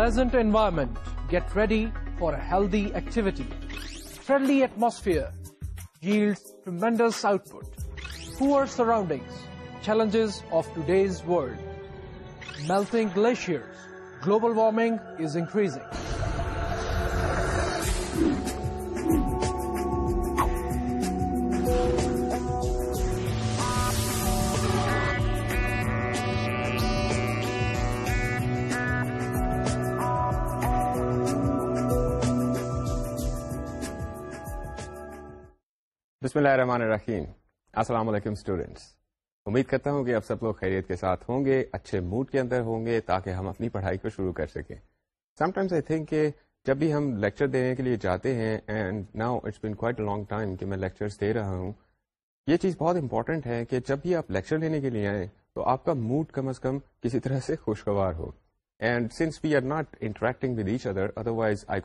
Pleasant environment. Get ready for a healthy activity. Friendly atmosphere yields tremendous output. Poor surroundings, challenges of today's world. Melting glaciers, global warming is increasing. بسم اللہ الرحمن الرحیم السلام علیکم students امید کرتا ہوں کہ آپ سب لوگ خیریت کے ساتھ ہوں گے اچھے موڈ کے اندر ہوں گے تاکہ ہم اپنی پڑھائی کو شروع کر سکیں سم ٹائمس آئی تھنک کہ جب بھی ہم لیکچر دینے کے لیے جاتے ہیں and now it's been quite long time کہ میں لیکچرس دے رہا ہوں یہ چیز بہت امپارٹینٹ ہے کہ جب بھی آپ لیکچر لینے کے لیے آئیں تو آپ کا موڈ کم از کم کسی طرح سے خوشگوار ہو and since we are not interacting with each other otherwise I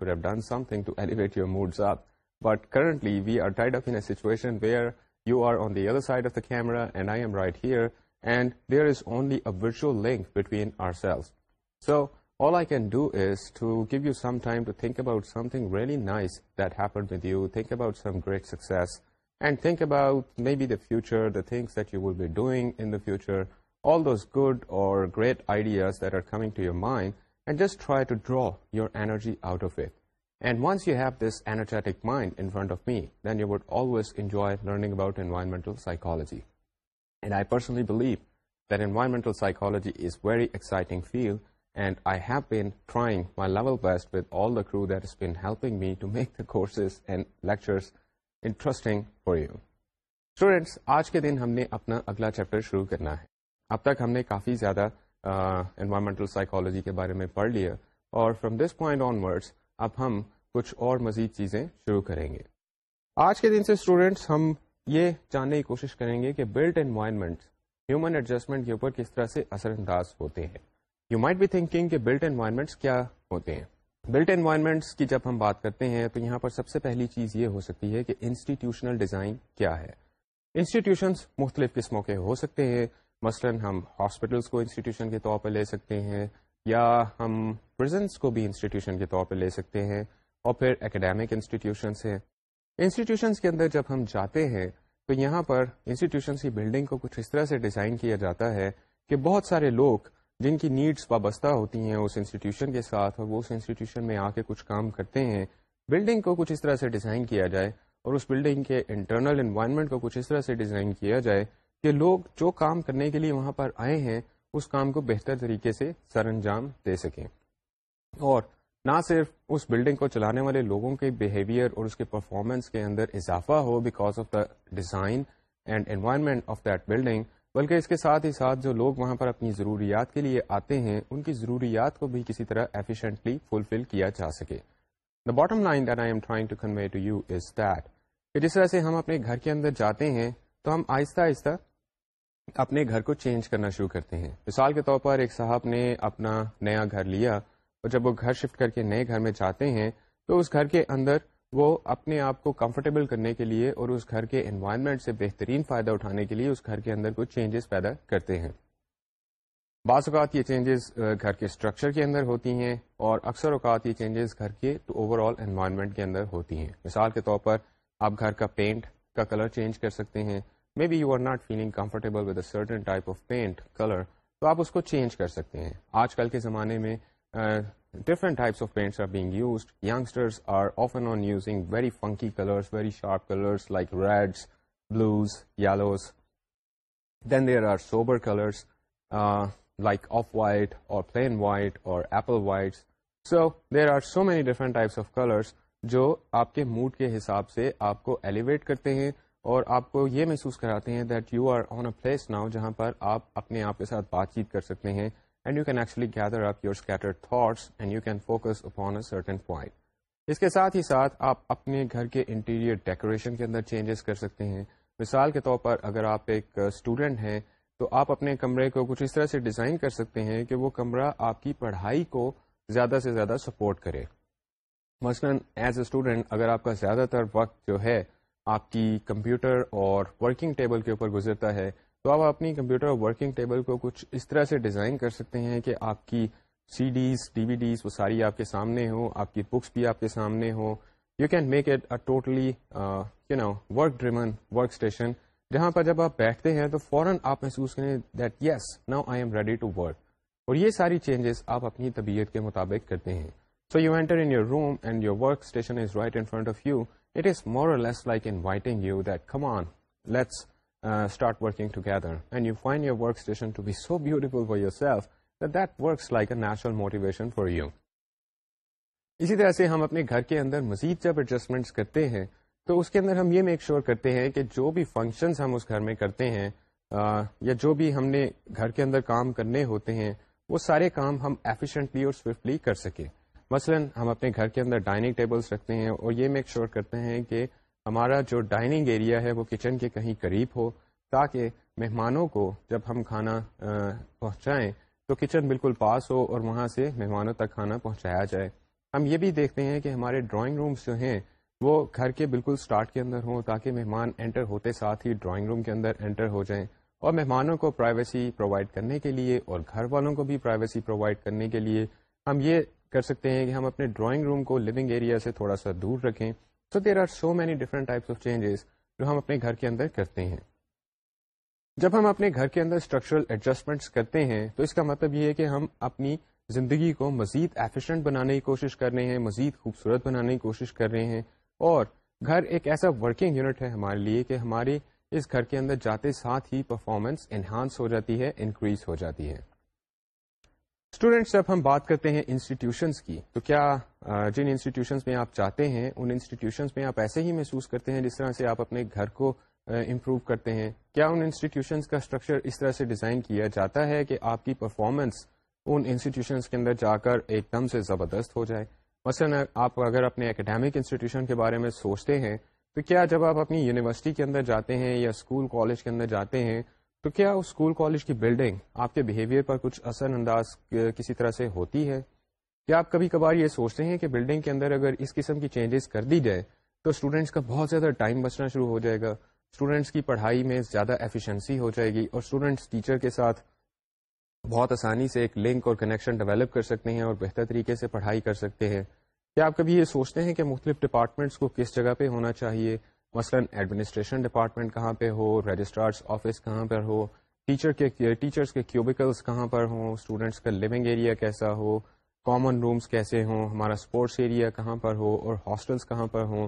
to elevate your moods آپ But currently, we are tied up in a situation where you are on the other side of the camera and I am right here, and there is only a virtual link between ourselves. So all I can do is to give you some time to think about something really nice that happened with you, think about some great success, and think about maybe the future, the things that you will be doing in the future, all those good or great ideas that are coming to your mind, and just try to draw your energy out of it. And once you have this energetic mind of me then you would always enjoy is very exciting field and I have trying me to make the courses and lectures interesting for you students آج کے دن ہم نے اپنا اگلا chapter شروع کرنا ہے اب تک ہم نے کافی زیادہ انوائرمنٹل سائکالوجی کے بارے میں پڑھ لی ہے اور from this point onwards اب ہم کچھ اور مزید چیزیں شروع کریں گے آج کے دن سے اسٹوڈینٹس ہم یہ جاننے کی کوشش کریں گے کہ بلٹ انوائرمنٹ ہیومن ایڈجسٹمنٹ کے اوپر کس طرح سے اثر انداز ہوتے ہیں یو مائٹ بی تھنکنگ کہ بلٹ انوائرمنٹس کیا ہوتے ہیں بلٹ انوائرمنٹس کی جب ہم بات کرتے ہیں تو یہاں پر سب سے پہلی چیز یہ ہو سکتی ہے کہ انسٹیٹیوشنل ڈیزائن کیا ہے انسٹیٹیوشنس مختلف قسموں کے ہو سکتے ہیں مثلاً ہم ہاسپٹلس کو انسٹیٹیوشن کے طور پر لے سکتے ہیں یا ہم پرزنس کو بھی انسٹیٹیوشن کے طور پہ لے سکتے ہیں اور پھر اکیڈیمک انسٹیٹیوشنس ہیں انسٹیٹیوشنس کے اندر جب ہم جاتے ہیں تو یہاں پر انسٹیٹیوشنس کی بلڈنگ کو کچھ اس طرح سے ڈیزائن کیا جاتا ہے کہ بہت سارے لوگ جن کی نیڈس وابستہ ہوتی ہیں اس انسٹیٹیوشن کے ساتھ اور وہ اس انسٹیٹیوشن میں آ کے کچھ کام کرتے ہیں بلڈنگ کو کچھ اس طرح سے ڈیزائن کیا جائے اور اس بلڈنگ کے انٹرنل انوائرمنٹ کو کچھ اس طرح سے ڈیزائن کیا جائے کہ لوگ جو کام کرنے کے لیے وہاں پر آئے ہیں اس کام کو بہتر طریقے سے سر انجام دے سکیں اور نہ صرف اس بلڈنگ کو چلانے والے لوگوں کے بہیویئر اور اس کے پرفارمنس کے اندر اضافہ ہو because of the design and environment of that building بلکہ اس کے ساتھ ہی ساتھ جو لوگ وہاں پر اپنی ضروریات کے لیے آتے ہیں ان کی ضروریات کو بھی کسی طرح ایفیشینٹلی فلفل کیا جا سکے the bottom line that I am trying to convey to you is that جس طرح سے ہم اپنے گھر کے اندر جاتے ہیں تو ہم آہستہ آہستہ اپنے گھر کو چینج کرنا شروع کرتے ہیں مثال کے طور پر ایک صاحب نے اپنا نیا گھر لیا اور جب وہ گھر شفٹ کر کے نئے گھر میں جاتے ہیں تو اس گھر کے اندر وہ اپنے آپ کو کمفرٹیبل کرنے کے لیے اور اس گھر کے انوائرمنٹ سے بہترین فائدہ اٹھانے کے لیے اس گھر کے اندر کچھ چینجز پیدا کرتے ہیں بعض اوقات یہ چینجز گھر کے اسٹرکچر کے اندر ہوتی ہیں اور اکثر اوقات یہ چینجز گھر کے اوور آل انوائرمنٹ کے اندر ہوتی ہیں مثال کے طور پر آپ گھر کا پینٹ کا کلر چینج کر سکتے ہیں maybe you are not feeling comfortable then type of paint colour تو آپ اس کو چینج کر سکتے ہیں آج کل کے زمانے میں different types of paints are being used youngsters are often on using very funky colours very sharp colours like reds blues yellows then there are sober colours like off white اور plain white اور apple whites so there are so many different types of colours جو آپ کے mood کے حساب سے آپ کو ایلیویٹ کرتے ہیں اور آپ کو یہ محسوس کراتے ہیں that you are on a place now جہاں پر آپ اپنے آپ کے ساتھ بات چیت کر سکتے ہیں and you can actually gather up your scattered thoughts and you can focus upon a certain point اس کے ساتھ ہی ساتھ آپ اپنے گھر کے انٹیریئر ڈیکوریشن کے اندر چینجز کر سکتے ہیں مثال کے طور پر اگر آپ ایک اسٹوڈنٹ ہیں تو آپ اپنے کمرے کو کچھ اس طرح سے ڈیزائن کر سکتے ہیں کہ وہ کمرہ آپ کی پڑھائی کو زیادہ سے زیادہ سپورٹ کرے مثلاً ایز اے اسٹوڈنٹ اگر آپ کا زیادہ تر وقت جو ہے آپ کی کمپیوٹر اور ورکنگ ٹیبل کے اوپر گزرتا ہے تو آپ اپنی کمپیوٹر اور ورکنگ ٹیبل کو کچھ اس طرح سے ڈیزائن کر سکتے ہیں کہ آپ کی CDs DVDs وہ ساری آپ کے سامنے ہوں آپ کی بکس بھی آپ کے سامنے ہوں you can make it a totally you know work workstation جہاں پر جب آپ بیٹھتے ہیں تو فوراً آپ محسوس کریں that yes now I am ready to work اور یہ ساری چینجز آپ اپنی طبیعت کے مطابق کرتے ہیں so you enter in your room and your workstation is right in front of you it is more like inviting come on letter for yourself that works like a national motivation for you اسی طرح سے ہم اپنے گھر کے اندر مزید جب adjustments کرتے ہیں تو اس کے اندر ہم یہ میک شیور کرتے ہیں کہ جو بھی فنکشنز ہم اس گھر میں کرتے ہیں یا جو بھی ہم نے گھر کے اندر کام کرنے ہوتے ہیں وہ سارے کام ہم ایفیشنٹلی اور سوئفٹلی کر سکیں مثلا ہم اپنے گھر کے اندر ڈائننگ ٹیبلز رکھتے ہیں اور یہ میک شور کرتے ہیں کہ ہمارا جو ڈائننگ ایریا ہے وہ کچن کے کہیں قریب ہو تاکہ مہمانوں کو جب ہم کھانا پہنچائیں تو کچن بالکل پاس ہو اور وہاں سے مہمانوں تک کھانا پہنچایا جائے ہم یہ بھی دیکھتے ہیں کہ ہمارے ڈرائنگ رومس جو ہیں وہ گھر کے بالکل سٹارٹ کے اندر ہوں تاکہ مہمان انٹر ہوتے ساتھ ہی ڈرائنگ روم کے اندر انٹر ہو جائیں اور مہمانوں کو پرائیویسی پرووائڈ کرنے کے لیے اور گھر والوں کو بھی پرائیویسی پرووائڈ کرنے کے لیے ہم یہ کر سکتے ہیں کہ ہم اپنے ڈرائنگ روم کو لونگ ایریا سے تھوڑا سا دور رکھیں so there are so many different types of changes جو ہم اپنے گھر کے اندر کرتے ہیں جب ہم اپنے گھر کے اندر اسٹرکچرل ایڈجسٹمنٹس کرتے ہیں تو اس کا مطلب یہ ہے کہ ہم اپنی زندگی کو مزید ایفیشینٹ بنانے کی کوشش کر رہے ہیں مزید خوبصورت بنانے کی کوشش کر رہے ہیں اور گھر ایک ایسا ورکنگ یونٹ ہے ہمارے لیے کہ ہمارے اس گھر کے اندر جاتے ساتھ ہی پرفارمنس انہانس ہو جاتی ہے انکریز ہو جاتی ہے اسٹوڈینٹس جب ہم بات کرتے ہیں انسٹیٹیوشنس کی تو کیا جن انسٹیٹیوشنس میں آپ چاہتے ہیں ان انسٹیٹیوشنس میں آپ ایسے ہی محسوس کرتے ہیں جس طرح سے آپ اپنے گھر کو امپروو کرتے ہیں کیا ان انسٹیٹیوشنس کا اسٹرکچر اس طرح سے ڈیزائن کیا جاتا ہے کہ آپ کی پرفارمنس ان انسٹیٹیوشنس کے اندر جا کر ایک دم سے زبردست ہو جائے مثلاً آپ اگر اپنے اکیڈیمک انسٹیٹیوشن کے بارے میں سوچتے ہیں تو کیا جب آپ اپنی یونیورسٹی کے اندر جاتے ہیں یا اسکول کالج کے اندر جاتے ہیں تو کیا اسکول کالج کی بلڈنگ آپ کے بیہیویئر پر کچھ اثر انداز کسی طرح سے ہوتی ہے کیا آپ کبھی کبھار یہ سوچتے ہیں کہ بلڈنگ کے اندر اگر اس قسم کی چینجز کر دی جائے تو اسٹوڈینٹس کا بہت زیادہ ٹائم بچنا شروع ہو جائے گا اسٹوڈینٹس کی پڑھائی میں زیادہ ایفیشنسی ہو جائے گی اور اسٹوڈینٹس ٹیچر کے ساتھ بہت آسانی سے ایک لنک اور کنیکشن ڈیولپ کر سکتے ہیں اور بہتر طریقے سے پڑھائی کر سکتے ہیں کیا آپ کبھی یہ سوچتے ہیں کہ مختلف ڈپارٹمنٹس کو کس جگہ پہ ہونا چاہیے مثلا ایڈمنسٹریشن ڈپارٹمنٹ کہاں پہ ہو رجسٹرارس آفس کہاں پر ہو ٹیچر کے ٹیچرس کے کیوبیکلس کہاں پر ہوں اسٹوڈینٹس کا لیونگ ایریا کیسا ہو کامن رومس کیسے ہوں ہمارا اسپورٹس ایریا کہاں پر ہو اور ہاسٹلس کہاں پر ہوں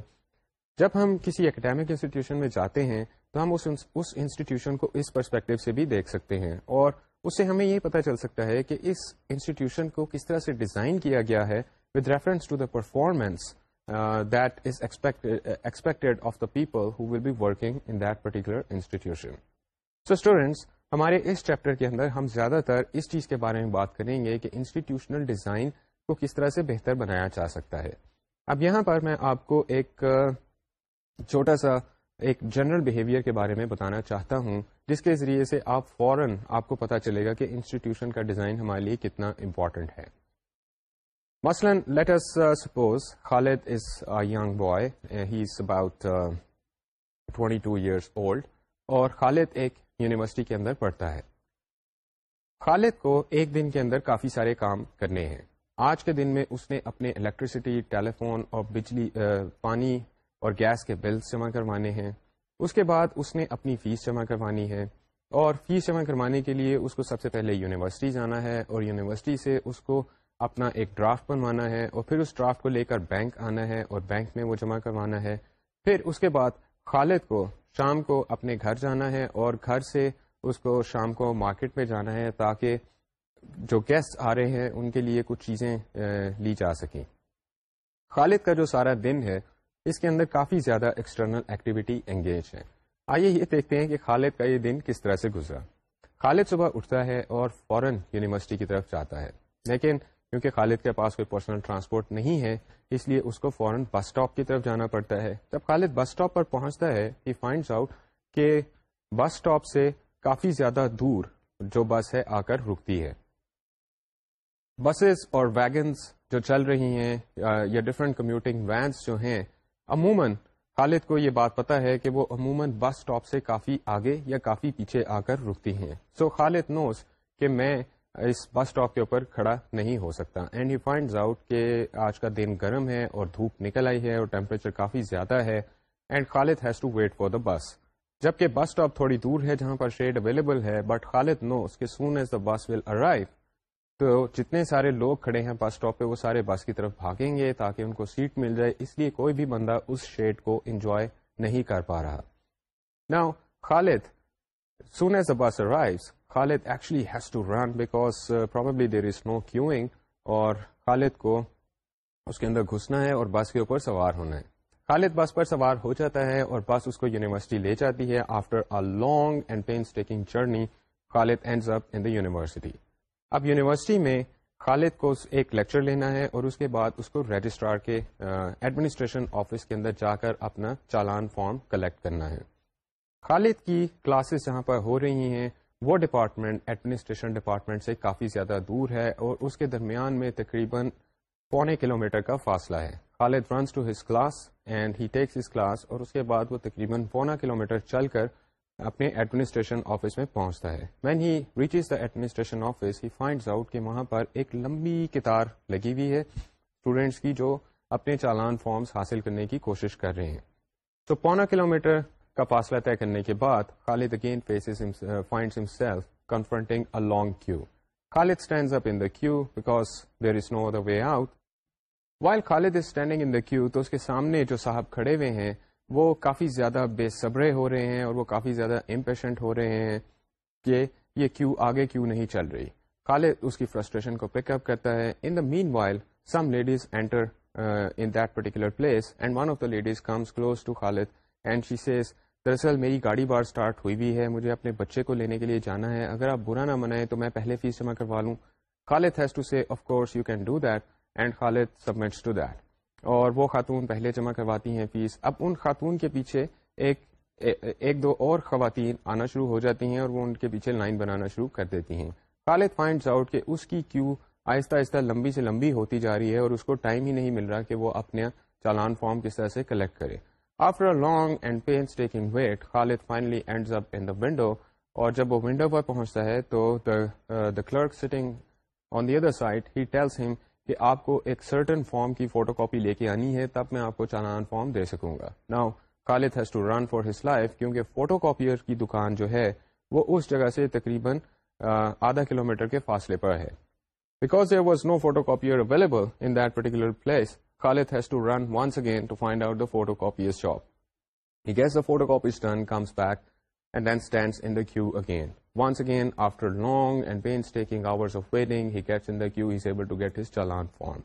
جب ہم کسی اکیڈیمک انسٹیٹیوشن میں جاتے ہیں تو ہم اس انسٹیٹیوشن کو اس پرسپیکٹو سے بھی دیکھ سکتے ہیں اور اس سے ہمیں یہ پتا چل سکتا ہے کہ اس انسٹیٹیوشن کو کس طرح سے ڈیزائن کیا گیا ہے with reference to the performance that they expect of the people who will be working so students ہمارے اس چیپٹر کے اندر ہم زیادہ تر اس چیز کے بارے میں بات کریں گے کہ انسٹیٹیوشنل ڈیزائن کو کس طرح سے بہتر بنایا جا سکتا ہے اب یہاں پر میں آپ کو ایک uh, چھوٹا سا ایک جنرل بہیویئر کے بارے میں بتانا چاہتا ہوں جس کے ذریعے سے آپ فوراً آپ کو پتا چلے گا کہ انسٹیٹیوشن کا ڈیزائن ہمارے لیے کتنا امپورٹنٹ ہے let us suppose Khalid is boy he is about twenty two years old اور خالد ایک یونیورسٹی کے اندر پڑھتا ہے خالد کو ایک دن کے اندر کافی سارے کام کرنے ہیں آج کے دن میں اس نے اپنے الیکٹریسٹی ٹیلی فون اور بجلی uh, پانی اور گیس کے بل جمع کروانے ہیں اس کے بعد اس نے اپنی فیس جمع کروانی ہے اور فیس جمع کروانے کے لیے اس کو سب سے پہلے یونیورسٹی جانا ہے اور یونیورسٹی سے اس کو اپنا ایک ڈرافٹ بنوانا ہے اور پھر اس ڈرافٹ کو لے کر بینک آنا ہے اور بینک میں وہ جمع کروانا ہے پھر اس کے بعد خالد کو شام کو اپنے گھر جانا ہے اور گھر سے اس کو شام کو مارکیٹ میں جانا ہے تاکہ جو گیسٹ آ رہے ہیں ان کے لیے کچھ چیزیں لی جا سکیں خالد کا جو سارا دن ہے اس کے اندر کافی زیادہ ایکسٹرنل ایکٹیویٹی انگیج ہے آئیے یہ دیکھتے ہیں کہ خالد کا یہ دن کس طرح سے گزرا خالد صبح اٹھتا ہے اور فوراً یونیورسٹی کی طرف جاتا ہے لیکن کیونکہ خالد کے پاس کوئی پرسنل ٹرانسپورٹ نہیں ہے اس لیے اس کو فوراً بس اسٹاپ کی طرف جانا پڑتا ہے جب خالد بس اسٹاپ پر پہنچتا ہے ہی آؤٹ کہ بس سے کافی زیادہ دور جو بس ہے آ کر رکتی ہے بسیز اور ویگنس جو چل رہی ہیں یا ڈفرنٹ کمیوٹنگ وینس جو ہیں عموماً خالد کو یہ بات پتا ہے کہ وہ عموماً بس اسٹاپ سے کافی آگے یا کافی پیچھے آ کر رکتی ہیں سو so, خالد نوز کہ میں اس بس اسٹاپ کے اوپر کھڑا نہیں ہو سکتا اینڈ ہی فائنڈز آؤٹ کہ آج کا دن گرم ہے اور دھوپ نکل آئی ہے اور ٹیمپریچر کافی زیادہ ہے and Khalid has to wait for the bus جبکہ بس اسٹاپ تھوڑی دور ہے جہاں پر شیڈ اویلیبل ہے بٹ خالد نو اس کے soon as the bus will arrive تو جتنے سارے لوگ کھڑے ہیں بس اسٹاپ پہ وہ سارے بس کی طرف بھاگیں گے تاکہ ان کو سیٹ مل جائے اس لیے کوئی بھی بندہ اس شیڈ کو انجوائے نہیں کر پا رہا نا خالد soon as the bus arrive Khalid actually has to run because basically there is no queuing اور خالد کو اس کے اندر گھسنا ہے اور بس کے اوپر سوار ہونا ہے خالد بس پر سوار ہو جاتا ہے اور بس اس کو یونیورسٹی لے جاتی ہے after long and painstaking journey Khalid ends up in the university اب یونیورسٹی میں خالد کو ایک لیکچر لینا ہے اور اس کے بعد اس کو رجسٹرار کے ایڈمنسٹریشن uh, آفس کے اندر جا کر اپنا چالان فارم کلیکٹ کرنا ہے خالد کی کلاسز جہاں پر ہو رہی ہیں وہ ڈپارٹمنٹ ایڈمنسٹریشن ڈپارٹمنٹ سے کافی زیادہ دور ہے اور اس کے درمیان میں تقریباً پونے کلو کا فاصلہ ہے Khalid runs to his class and he takes his class اور اس کے بعد وہ تقریباً پونا کلو چل کر اپنے ایڈمنسٹریشن آفس میں پہنچتا ہے when he reaches the administration office he finds out کہ وہاں پر ایک لمبی قطار لگی ہوئی ہے اسٹوڈینٹس کی جو اپنے چالان فارمس حاصل کرنے کی کوشش کر رہے ہیں تو پونا کلو کا فاصلہ طے کرنے کے بعد Khalid again faces confronting long queue queue queue Khalid Khalid stands up in in the the because there is is no way out while standing تو اس کے سامنے جو صاحب کھڑے ہوئے ہیں وہ کافی زیادہ بے صبرے ہو رہے ہیں اور وہ کافی زیادہ امپیشنٹ ہو رہے ہیں کہ یہ کیو آگے کیو نہیں چل رہی خالد اس کی فرسٹریشن کو پک اپ کرتا ہے in the meanwhile some ladies enter in that particular place and one of the ladies comes close to Khalid and she says دراصل میری گاڑی بار سٹارٹ ہوئی ہوئی ہے مجھے اپنے بچے کو لینے کے لیے جانا ہے اگر آپ برا نہ منائیں تو میں پہلے فیس جمع کروا لوں Khalid has to say of course you can do that and Khalid submits to that اور وہ خاتون پہلے جمع کرواتی ہیں فیس اب ان خاتون کے پیچھے ایک ایک دو اور خواتین آنا شروع ہو جاتی ہیں اور وہ ان کے پیچھے لائن بنانا شروع کر دیتی ہیں خالد فائنڈز آؤٹ کہ اس کی کیو آہستہ آہستہ لمبی سے لمبی ہوتی جا رہی ہے اور اس کو ٹائم ہی نہیں مل رہا کہ وہ اپنے چالان فارم کس طرح سے کلیکٹ کرے after a long and painstaking wait Khalid finally ends up in the window اور جب وہ ونڈو پر پہنچتا ہے تو the clerk sitting on the other side he tells him کہ آپ کو ایک سرٹن فارم کی فوٹو کاپی لے کے آنی ہے تب میں آپ کو چالان فارم دے سکوں گا now Khalid has to run for his life کیونکہ فوٹو کاپیئر کی دکان جو ہے وہ اس جگہ سے تقریباً uh, آدھا کلو میٹر کے فاصلے پر ہے because there was no photocopier available in that particular place Khalid has to run once again to find out the photocopier's shop. He gets the photocopies done, comes back, and then stands in the queue again. Once again, after long and painstaking hours of waiting, he gets in the queue, he's able to get his challan form.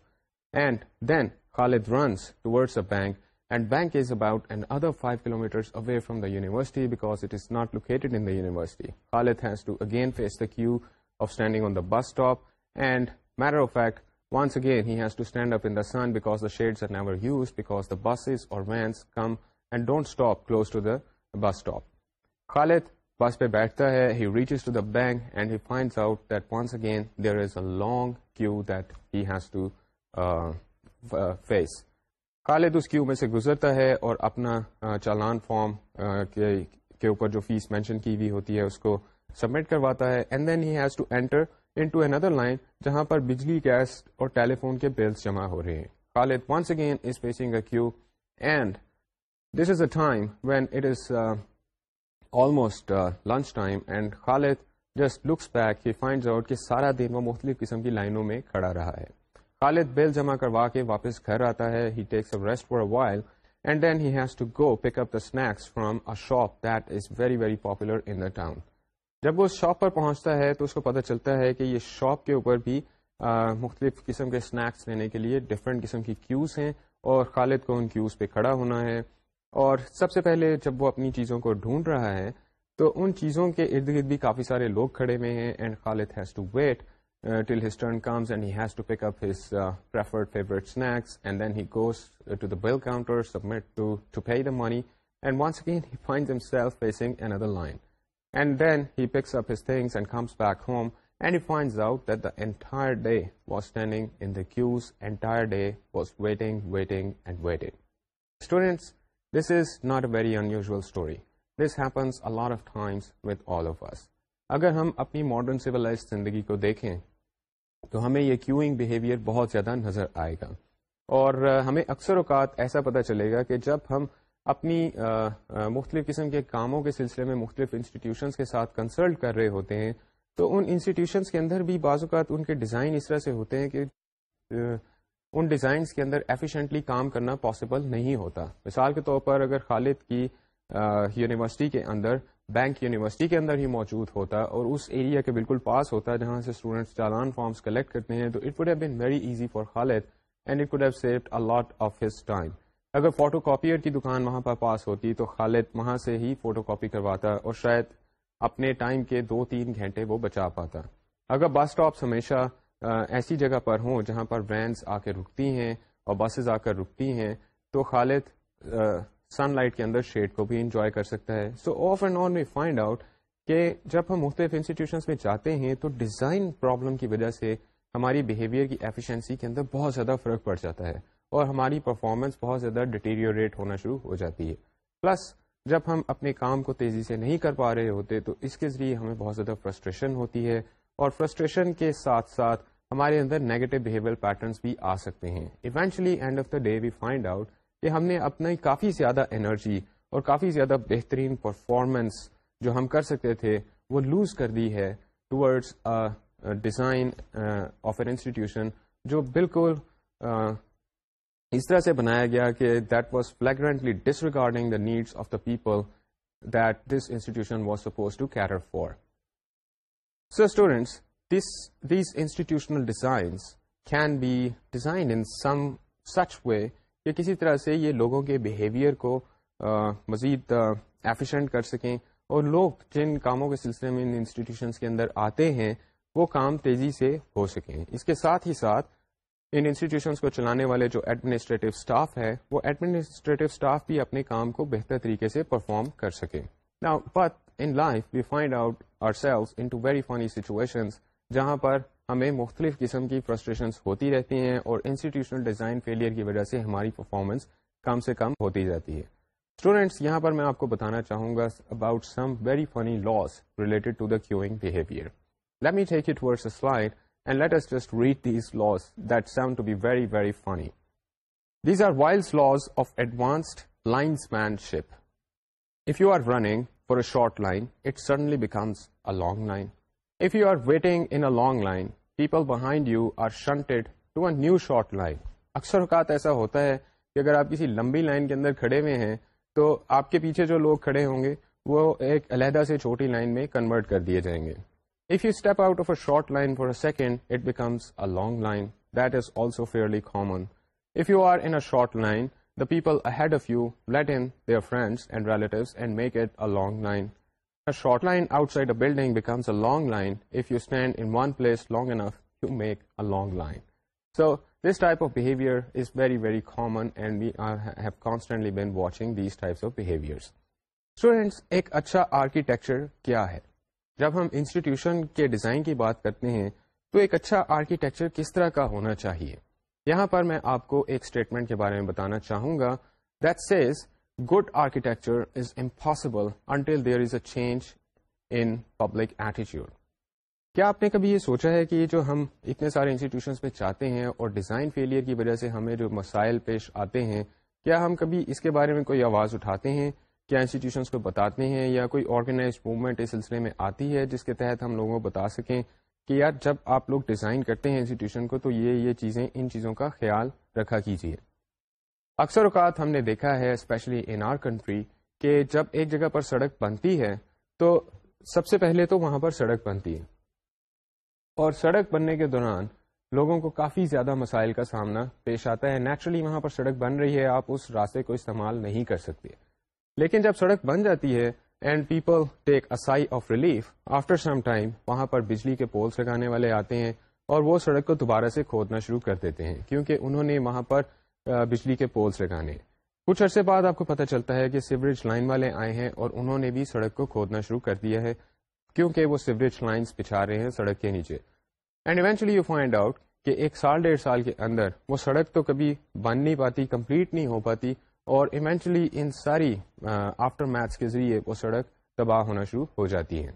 And then Khalid runs towards the bank, and bank is about another 5 kilometers away from the university because it is not located in the university. Khalid has to again face the queue of standing on the bus stop, and matter of fact, long Khalid اس سے گزرتا ہے اور اپنا چالان form کے اوپر جو face mention کی ہوئی ہوتی ہے اس کو سبمٹ کرواتا ہے جہاں پر بجلی گیس اور ٹیلیفون کے بلس جمع ہو رہے ہیں Khalid once again almost lunch Khalid just looks then وہ مختلف قسم کی لائنوں میں کھڑا رہا ہے خالد بل جمع کروا کے واپس گھر آتا ہے rest for and then a shop that is very very popular جب وہ شاپ پر پہنچتا ہے تو اس کو پتہ چلتا ہے کہ یہ شاپ کے اوپر بھی آ, مختلف قسم کے سنیکس لینے کے لیے ڈفرینٹ قسم کی کیوز ہیں اور خالد کو ان کیوز پہ کھڑا ہونا ہے اور سب سے پہلے جب وہ اپنی چیزوں کو ڈھونڈ رہا ہے تو ان چیزوں کے ارد گرد بھی کافی سارے لوگ کھڑے ہوئے ہیں and Khalid has to wait till his turn comes and has to pick up his preferred favourite snacks and then he goes to the bill counter submit to to pay the money and once again he find himself facing another line اگر ہم اپنی modern سیولا زندگی کو دیکھیں تو ہمیں یہ queuing behaviour بہت زیادہ نظر آئے گا اور ہمیں اکثر اوکات ایسا پتا چلے گا کہ جب ہم اپنی مختلف قسم کے کاموں کے سلسلے میں مختلف انسٹیٹیوشنس کے ساتھ کنسلٹ کر رہے ہوتے ہیں تو ان انسٹیٹیوشنس کے اندر بھی بعض اوقات ان کے ڈیزائن اس طرح سے ہوتے ہیں کہ ان ڈیزائنس کے اندر ایفیشینٹلی کام کرنا پاسبل نہیں ہوتا مثال کے طور پر اگر خالد کی یونیورسٹی کے اندر بینک یونیورسٹی کے اندر ہی موجود ہوتا اور اس ایریا کے بالکل پاس ہوتا ہے جہاں سے اسٹوڈنٹس چالان فارمس کلیکٹ کرتے ہیں تو it would have been very easy for Khalid and it would have saved a lot of his time اگر فوٹو کاپیئر کی دکان وہاں پر پاس ہوتی تو خالد وہاں سے ہی فوٹو کاپی کرواتا اور شاید اپنے ٹائم کے دو تین گھنٹے وہ بچا پاتا اگر بس اسٹاپس ہمیشہ ایسی جگہ پر ہوں جہاں پر وینس آ کے رکتی ہیں اور بسز آ کر رکتی ہیں تو خالد سن لائٹ کے اندر شیڈ کو بھی انجوائے کر سکتا ہے so off and on we find out کہ جب ہم مختلف انسٹیٹیوشنس میں جاتے ہیں تو ڈیزائن پرابلم کی وجہ سے ہماری بیہیویئر کی ایفیشنسی کے اندر بہت زیادہ فرق پڑ جاتا ہے اور ہماری پرفارمنس بہت زیادہ ڈیٹیریوریٹ ہونا شروع ہو جاتی ہے پلس جب ہم اپنے کام کو تیزی سے نہیں کر پا رہے ہوتے تو اس کے ذریعے ہمیں بہت زیادہ فرسٹریشن ہوتی ہے اور فرسٹریشن کے ساتھ ساتھ ہمارے اندر نیگیٹو بہیویئر پیٹرنس بھی آ سکتے ہیں eventually end of the day we find out کہ ہم نے اپنی کافی زیادہ انرجی اور کافی زیادہ بہترین پرفارمنس جو ہم کر سکتے تھے وہ لوز کر دی ہے towards design of an institution جو بالکل uh, اس طرح سے بنایا گیا کہ that was flagrantly disregarding the needs of the people that this institution was suppose to care for so students these institutional designs can be design in some such way کہ کسی طرح سے یہ لوگوں کے بہیویئر کو uh, مزید efficient کر سکیں اور لوگ جن کاموں کے سلسلے میں ان انسٹیٹیوشنس کے اندر آتے ہیں وہ کام تیزی سے ہو سکیں اس کے ساتھ ہی ساتھ ان انسٹیٹیوشنس کو چلانے والے جو ایڈمنسٹریٹو اسٹاف ہے وہ ایڈمنسٹریٹو اسٹاف بھی اپنے کام کو بہتر طریقے سے پرفارم کر سکے نا but in life we find out ourselves into very funny situations جہاں پر ہمیں مختلف قسم کی فرسٹریشنس ہوتی رہتی ہیں اور انسٹیٹیوشنل ڈیزائن فیلئر کی وجہ سے ہماری پرفارمنس کم سے کم ہوتی جاتی ہے اسٹوڈینٹس یہاں پر میں آپ کو بتانا چاہوں گا about some very funny laws related to the queuing behaviour let me take it words and let us just read these laws that are laws of a short ship if you are a for a short line it waiting line if you are waiting line people behind you are a new short line اکثر اوقات ایسا ہوتا ہے کہ اگر آپ کسی لمبی لائن کے اندر کھڑے ہوئے ہیں تو آپ کے پیچھے جو لوگ کھڑے ہوں گے وہ ایک علیحدہ سے چھوٹی لائن میں کنورٹ کر دیے جائیں گے if you step out of a short line for a second it becomes a long line that is also fairly common you are in a short line ahead of you let and their friends and relative and make it long line line out siding long line if you stand in one place long enough to make line so this type of behaviour is very very common and we I constantly been watching ایک اچھا architecture کیا ہے جب ہم institution کے design کی بات کرتے ہیں تو ایک اچھا آرکیٹیکچر کس طرح کا ہونا چاہیے یہاں پر میں آپ کو ایک اسٹیٹمنٹ کے بارے میں بتانا چاہوں گا that says good architecture is impossible until there is a change in public ایٹیچیوڈ کیا آپ نے کبھی یہ سوچا ہے کہ جو ہم اتنے سارے انسٹیٹیوشنس پہ چاہتے ہیں اور ڈیزائن فیلئر کی وجہ سے ہمیں جو مسائل پیش آتے ہیں کیا ہم کبھی اس کے بارے میں کوئی آواز اٹھاتے ہیں کیا انسٹیٹیوشنس کو بتاتے ہیں یا کوئی آرگنائز موومنٹ اس سلسلے میں آتی ہے جس کے تحت ہم لوگوں کو بتا سکیں کہ یار جب آپ لوگ ڈیزائن کرتے ہیں انسٹیٹیوشن کو تو یہ یہ چیزیں ان چیزوں کا خیال رکھا کیجیے اکثر اوقات ہم نے دیکھا ہے اسپیشلی ان آر کنٹری کہ جب ایک جگہ پر سڑک بنتی ہے تو سب سے پہلے تو وہاں پر سڑک بنتی ہے اور سڑک بننے کے دوران لوگوں کو کافی زیادہ مسائل کا سامنا پیش آتا ہے نیچرلی وہاں پر سڑک بن رہی ہے آپ اس راستے کو استعمال نہیں کر سکتے لیکن جب سڑک بن جاتی ہے and people take off relief after some time وہاں پر بجلی کے پولس لگانے والے آتے ہیں اور وہ سڑک کو دوبارہ سے کھودنا شروع کر دیتے ہیں کیونکہ انہوں نے وہاں پر بجلی کے پولس لگانے کچھ عرصے بعد آپ کو پتہ چلتا ہے کہ سیوریج لائن والے آئے ہیں اور انہوں نے بھی سڑک کو کھودنا شروع کر دیا ہے کیونکہ وہ سیوریج لائنس بچھا رہے ہیں سڑک کے نیچے and eventually you find out کہ ایک سال ڈیڑھ سال کے اندر وہ سڑک تو کبھی بن نہیں پاتی کمپلیٹ نہیں ہو پاتی اور ایونچولی ان ساری آفٹر میتھس کے ذریعے وہ سڑک تباہ ہونا شروع ہو جاتی ہے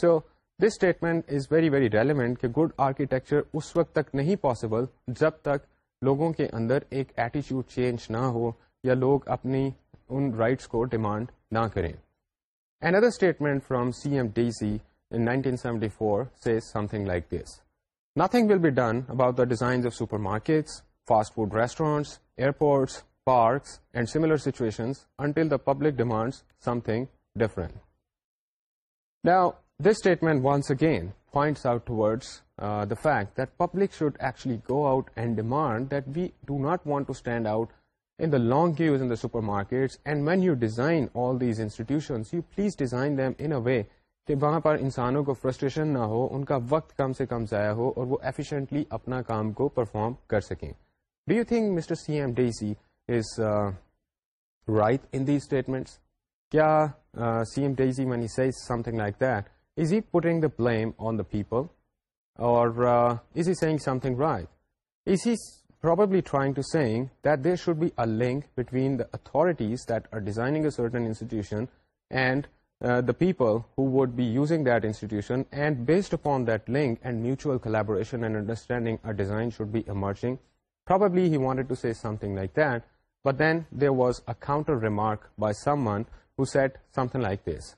so this statement is very very relevant کہ گڈ آرکیٹیکچر اس وقت تک نہیں پاسبل جب تک لوگوں کے اندر ایک ایٹیچیوڈ چینج نہ ہو یا لوگ اپنی ان رائٹس کو ڈیمانڈ نہ کریں another statement from C M D C nineteen ninety four سے like this nothing will be done about the design of supermarkets fast food airports situation until the public demand something different statement once again find out ٹوڈ that public should actually go out and demand that we do not want to stand out long queues in the supermarkets and when you design all these institution you please design them in a way کہ وہاں پر انسانوں کو frustration نہ ہو ان کا وقت کم سے کم ضائع ہو اور وہ ایفیشنٹلی اپنا کام کو پرفارم کر سکیں do you think mister C M D C is uh, right in these statements? Kya uh, CM Daisy, when he says something like that, is he putting the blame on the people, or uh, is he saying something right? Is he probably trying to saying that there should be a link between the authorities that are designing a certain institution and the people who would be using that institution, and based upon that link and mutual collaboration and understanding, a design should be emerging? Probably he wanted to say something like that, but then there was a counter remark by someone who said something like this.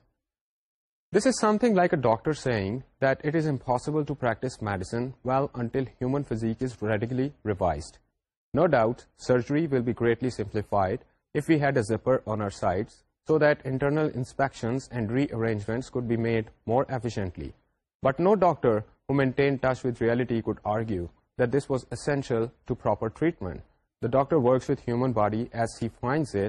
This is something like a doctor saying that it is impossible to practice medicine well until human physique is radically revised. No doubt, surgery will be greatly simplified if we had a zipper on our sides so that internal inspections and rearrangements could be made more efficiently. But no doctor who maintained touch with reality could argue that this was essential to proper treatment. ڈاکٹرشنس by C M C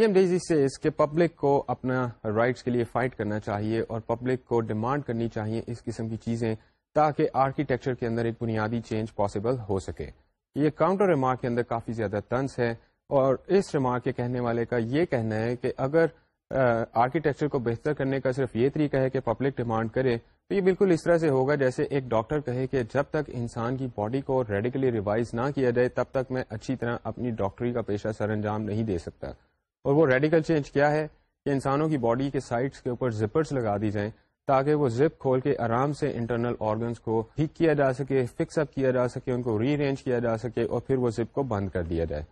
M سے public کو اپنا right کے لیے fight کرنا چاہیے اور public کو demand کرنی چاہیے اس قسم کی چیزیں تاکہ آرکیٹیکچر کے اندر ایک بنیادی چینج پاسبل ہو سکے یہ کاؤنٹر ریمارک کے اندر کافی زیادہ تنس ہے اور اس ریمارک کے کہنے والے کا یہ کہنا ہے کہ اگر آرکیٹیکچر کو بہتر کرنے کا صرف یہ طریقہ ہے کہ پبلک ڈیمانڈ کرے تو یہ بالکل اس طرح سے ہوگا جیسے ایک ڈاکٹر کہے کہ جب تک انسان کی باڈی کو ریڈیکلی ریوائز نہ کیا جائے تب تک میں اچھی طرح اپنی ڈاکٹری کا پیشہ سر انجام نہیں دے سکتا اور وہ ریڈیکل چینج کیا ہے کہ انسانوں کی باڈی کے سائٹس کے اوپر زپرس لگا دی جائیں تاکہ وہ زپ کھول کے آرام سے انٹرنل آرگنس کو ٹھیک کیا جا سکے فکس اپ کیا جا سکے ان کو ری ارینج کیا جا سکے اور پھر وہ زپ کو بند کر دیا جائے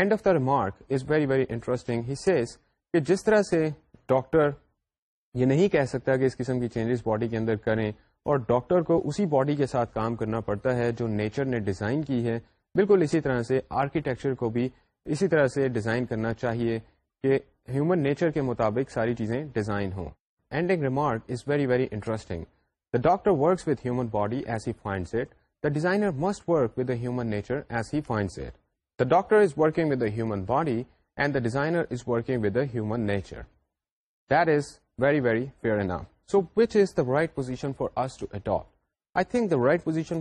end of the remark is very very interesting he says کہ جس طرح سے ڈاکٹر یہ نہیں کہہ سکتا کہ اس قسم کی چینجز باڈی کے اندر کریں اور ڈاکٹر کو اسی باڈی کے ساتھ کام کرنا پڑتا ہے جو نیچر نے ڈیزائن کی ہے بالکل اسی طرح سے آرکیٹیکچر کو بھی اسی طرح سے ڈیزائن کرنا چاہیے کہ ہیومن نیچر کے مطابق ساری چیزیں ڈیزائن ہوں ending remark is very very interesting the doctor works with human body as he finds it the designer must work with the human nature as he finds it the doctor is working fair body and the designer is working the right position for us to adapt I think the right position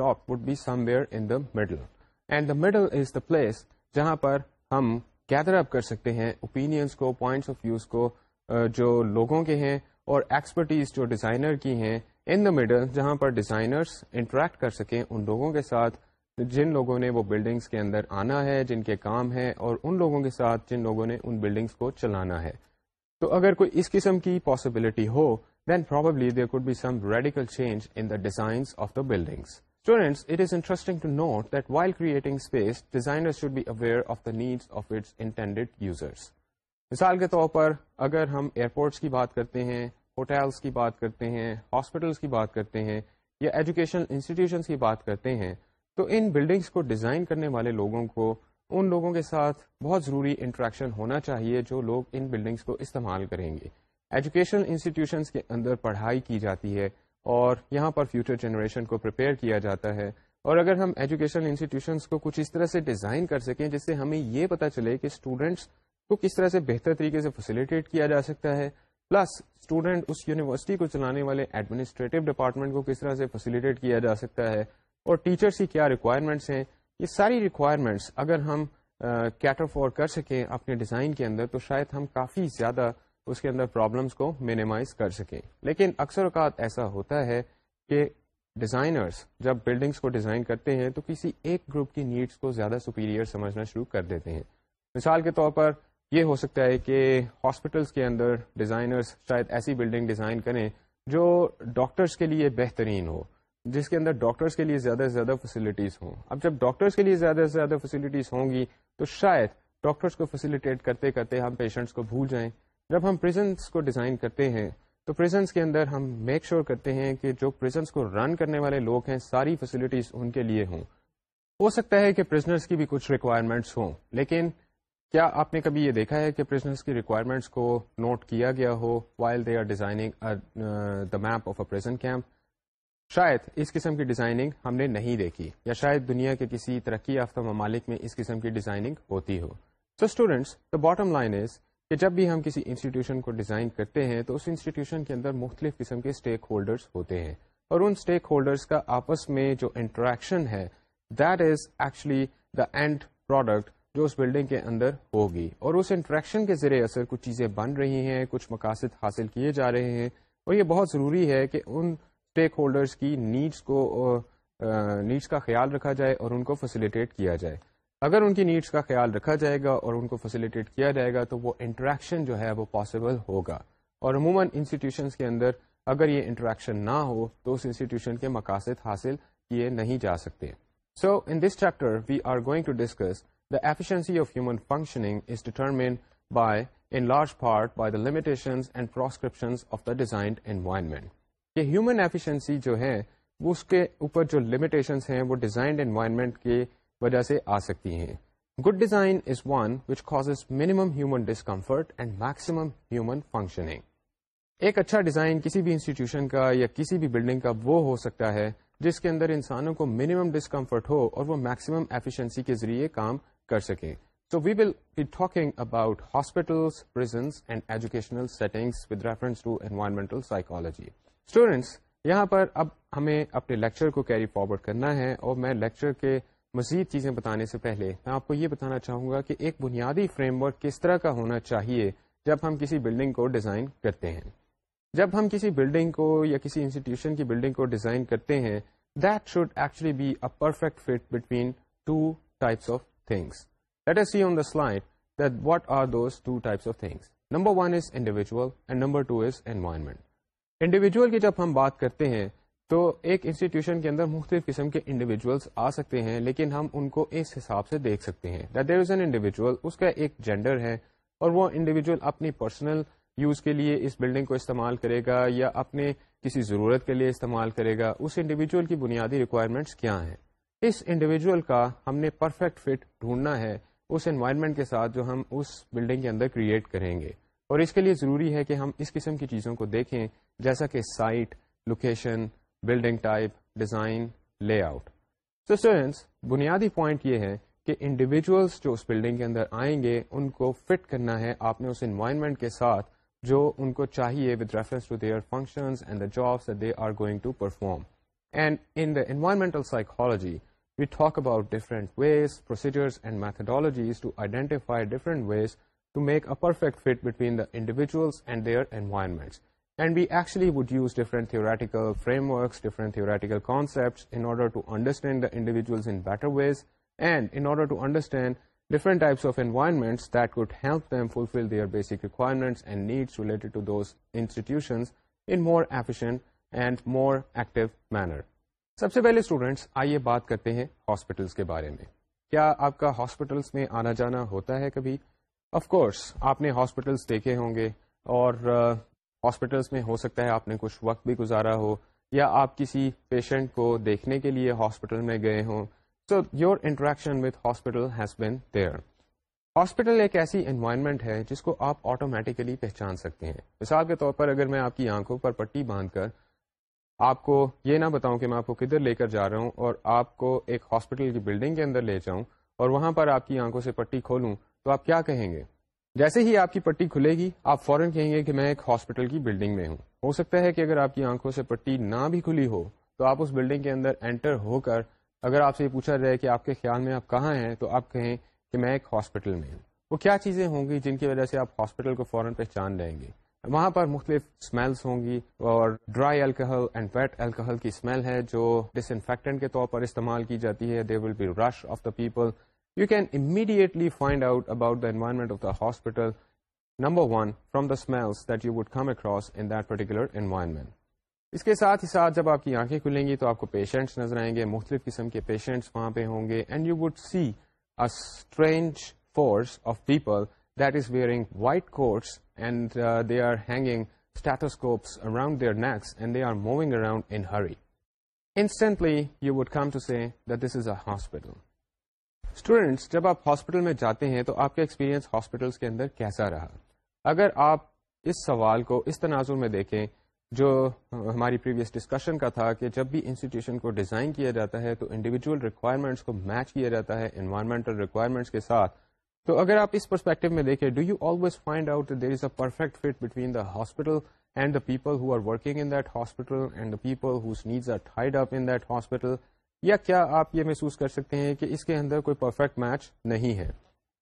to would be somewhere in the middle and the middle is the place جہاں پر ہم gather up کر سکتے ہیں opinions کو points of views کو جو لوگوں کے ہیں اور ایکسپرٹیز جو ڈیزائنر کی ہیں ان دا میڈل جہاں پر ڈیزائنرس انٹریکٹ کر سکیں ان لوگوں کے ساتھ جن لوگوں نے وہ بلڈنگس کے اندر آنا ہے جن کے کام ہے اور ان لوگوں کے ساتھ جن لوگوں نے ان کو چلانا ہے تو اگر کوئی اس قسم کی possibility who then there could be some radical change in the designs of the buildings aware of its intended users مثال کے طور پر اگر ہم ایئرپورٹس کی بات کرتے ہیں ہوٹلس کی بات کرتے ہیں ہاسپٹلس کی بات کرتے ہیں یا ایجوکیشنل انسٹیٹیوشنس کی بات کرتے ہیں تو ان بلڈنگس کو ڈیزائن کرنے والے لوگوں کو ان لوگوں کے ساتھ بہت ضروری انٹریکشن ہونا چاہیے جو لوگ ان بلڈنگس کو استعمال کریں گے ایجوکیشنل انسٹیٹیوشنس کے اندر پڑھائی کی جاتی ہے اور یہاں پر فیوچر جنریشن کو پرپیئر کیا جاتا ہے اور اگر ہم ایجوکیشنل انسٹیٹیوشنس کو کچھ اس طرح سے ڈیزائن کر سکیں جس سے ہمیں یہ پتا چلے کہ اسٹوڈینٹس کو کس طرح سے بہتر طریقے سے فیسلٹیٹ کیا جا سکتا ہے پلس اسٹوڈینٹ اس یونیورسٹی کو چلانے والے ایڈمنسٹریٹو ڈپارٹمنٹ کو کس طرح سے فیسیلیٹیٹ کیا جا سکتا ہے اور ٹیچرس کی کیا ریکوائرمنٹس ہیں یہ ساری ریکوائرمنٹس اگر ہم کیٹر فور کر سکیں اپنے ڈیزائن کے اندر تو شاید ہم کافی زیادہ اس کے اندر پرابلمس کو مینیمائز کر سکیں لیکن اکثر اوقات ایسا ہوتا ہے کہ ڈیزائنرس جب بلڈنگس کو ڈیزائن کرتے ہیں تو کسی ایک گروپ کی نیڈس کو زیادہ سپیریئر سمجھنا شروع کر دیتے ہیں مثال کے طور پر یہ ہو سکتا ہے کہ ہاسپٹلس کے اندر ڈیزائنرس شاید ایسی بلڈنگ ڈیزائن کریں جو ڈاکٹرس کے لیے بہترین ہو جس کے اندر ڈاکٹرس کے لیے زیادہ سے زیادہ فیسلٹیز ہوں اب جب ڈاکٹرس کے لیے زیادہ سے زیادہ فیسلٹیز ہوں گی تو شاید ڈاکٹرس کو فیسلٹیٹ کرتے کرتے ہم پیشنٹس کو بھول جائیں جب ہم پریزنس کو ڈیزائن کرتے ہیں تو پریزنس کے اندر ہم میک شور sure کرتے ہیں کہ جو پریزنس کو رن کرنے والے لوگ ہیں ساری فیسلٹیز ان کے لیے ہوں ہو سکتا ہے کہ پریزنرس کی بھی کچھ ریکوائرمنٹس ہوں لیکن کیا آپ نے کبھی یہ دیکھا ہے کہ پریزنرس کی ریکوائرمنٹس کو نوٹ کیا گیا ہو while they are designing the map of a present camp شاید اس قسم کی ڈیزائننگ ہم نے نہیں دیکھی یا شاید دنیا کے کسی ترقی یافتہ ممالک میں اس قسم کی ڈیزائننگ ہوتی ہو so students the bottom line is کہ جب بھی ہم کسی انسٹیٹیوشن کو ڈیزائن کرتے ہیں تو اس انسٹیٹیوشن کے اندر مختلف قسم کے اسٹیک ہولڈرس ہوتے ہیں اور ان اسٹیک ہولڈرس کا آپس میں جو انٹریکشن ہے that is actually the end product جو اس بلڈنگ کے اندر ہوگی اور اس انٹریکشن کے زیر اثر کچھ چیزیں بن رہی ہیں کچھ مقاصد حاصل کیے جا رہے ہیں اور یہ بہت ضروری ہے کہ ان اسٹیک ہولڈرس کی نیڈس کو نیڈس کا خیال رکھا جائے اور ان کو فیسیلیٹیٹ کیا جائے اگر ان کی نیڈس کا خیال رکھا جائے گا اور ان کو فیسیلیٹیٹ کیا جائے گا تو وہ انٹریکشن جو ہے وہ پاسبل ہوگا اور عموماً انسٹیٹیوشنس کے اندر اگر یہ انٹریکشن نہ ہو تو اس انسٹیٹیوشن کے مقاصد حاصل کیے نہیں جا سکتے so in this chapter we are going to discuss the efficiency of human functioning is determined by in large part by the limitation and of the designed environment human efficiency جو ہے اس کے اوپر جو لمیٹیشنس ہیں وہ designed environment کی وجہ سے آ سکتی ہیں good design is one which cause minimum human discomfort and maximum human functioning ایک اچھا ڈیزائن کسی بھی انسٹیٹیوشن کا یا کسی بھی بلڈنگ کا وہ ہو سکتا ہے جس کے اندر انسانوں کو منیمم ڈسکمفرٹ ہو اور وہ میکسیمم ایفیشنسی کے ذریعے کام کر سکیں so we will be talking about hospitals prisons and educational settings with reference to environmental psychology students یہاں پر اب ہمیں اپنے لیکچر کو کیری فارورڈ کرنا ہے اور میں لیکچر کے مزید چیزیں بتانے سے پہلے میں آپ کو یہ بتانا چاہوں گا کہ ایک بنیادی فریم ورک کس طرح کا ہونا چاہیے جب ہم کسی بلڈنگ کو ڈیزائن کرتے ہیں جب ہم کسی بلڈنگ کو یا کسی انسٹیٹیوشن کی بلڈنگ کو ڈیزائن کرتے ہیں that should actually be a perfect fit between two types of things let us see on the slide that what are those two types of things number one is individual and number two is environment individual کی جب ہم بات کرتے ہیں تو ایک institution کے اندر مختلف قسم کے انڈیویجولس آ سکتے ہیں لیکن ہم ان کو اس حساب سے دیکھ سکتے ہیں دیر از این انڈیویجول اس کا ایک جینڈر ہے اور وہ انڈیویجول اپنی پرسنل یوز کے لیے اس بلڈنگ کو استعمال کرے گا یا اپنے کسی ضرورت کے لیے استعمال کرے گا اس انڈیویجول کی بنیادی ریکوائرمنٹس کیا ہیں اس انڈیویجول کا ہم نے پرفیکٹ فٹ ڈھونڈنا ہے اس انوائرمنٹ کے ساتھ جو ہم اس بلڈنگ کے اندر کریٹ کریں گے اور اس کے لیے ضروری ہے کہ ہم اس قسم کی چیزوں کو دیکھیں جیسا کہ site location building type design layout تو اسٹوڈینٹس بنیادی پوائنٹ یہ ہے کہ انڈیویجولس جو اس بلڈنگ کے اندر آئیں گے ان کو فٹ کرنا ہے آپ نے اس انوائرمنٹ کے ساتھ جو ان کو چاہیے with reference to their functions and the jobs they are going to perform and in the environmental psychology we talk about different ways procedures and methodologies to identify different ways to make in perfect fit between in order frameworks different order to environments better ways and them to their basic that and help related fulfil their basic in needs related and more active manner سب سے پہلے students آئیے بات کرتے ہیں hospitals کے بارے میں کیا آپ کا ہاسپٹلس میں آنا جانا ہوتا ہے کبھی آف کورس آپ نے ہاسپٹلس دیکھے ہوں گے اور ہاسپٹلس میں ہو سکتا ہے آپ نے کچھ وقت بھی گزارا ہو یا آپ کسی پیشنٹ کو دیکھنے کے لیے ہاسپٹل میں گئے ہوں so your interaction with hospital has been there hospital ایک ایسی انوائرمنٹ ہے جس کو آپ آٹومیٹیکلی پہچان سکتے ہیں مثال کے طور پر اگر میں آپ کی آنکھوں پر پٹی باندھ کر آپ کو یہ نہ بتاؤں کہ میں آپ کو کدھر لے کر جا رہا ہوں اور آپ کو ایک ہاسپٹل کی بلڈنگ کے اندر لے جاؤں اور وہاں پر آپ کی آنکھوں سے پٹی کھولوں تو آپ کیا کہیں گے جیسے ہی آپ کی پٹی کھلے گی آپ فوراً کہیں گے کہ میں ایک ہاسپٹل کی بلڈنگ میں ہوں ہو سکتا ہے کہ اگر آپ کی آنکھوں سے پٹی نہ بھی کھلی ہو تو آپ اس بلڈنگ کے اندر انٹر ہو کر اگر آپ سے یہ پوچھا جائے کہ آپ کے خیال میں آپ کہاں ہیں تو آپ کہیں کہ میں ایک ہاسپٹل میں ہوں وہ کیا چیزیں ہوں گی جن کی وجہ سے آپ ہاسپٹل کو فوراً پہچان لیں گے وہاں پر مختلف اسمیلس ہوں گی اور dry alcohol and wet alcohol کی اسمیل ہے جو ڈس انفیکٹنٹ کے طور پر استعمال کی جاتی ہے they will be rush of the people you can about find out about the of the hospital number one from that that you would come across that particular environment. اس کے ساتھ ہی ساتھ جب آپ کی آنکھیں کھلیں گی تو آپ کو پیشنٹس نظر آئیں گے مختلف قسم کے پیشنٹس وہاں پہ ہوں گے and you would see a strange force of people that is wearing white coats and they are hanging stethoscopes around their necks and they are moving around in hurry instantly you would come to see this is a hospital students جب آپ hospital میں جاتے ہیں تو آپ کا experience hospitals کے اندر کیسا رہا اگر آپ اس سوال کو اس تناظر میں دیکھیں جو ہماری پریویس ڈسکشن کا تھا کہ جب بھی انسٹیٹیوشن کو ڈیزائن کیا جاتا ہے تو انڈیویجول ریکوائرمنٹس کو میچ کیا جاتا ہے انوائرمنٹل ریکوائرمنٹس کے ساتھ تو اگر آپ اس پرسپیکٹو میں دیکھیں do you always find out there is a perfect fit between the hospital and the people who are working in that hospital and the people whose needs are tied up in that hospital یا کیا آپ یہ محسوس کر سکتے ہیں کہ اس کے اندر کوئی پرفیکٹ میچ نہیں ہے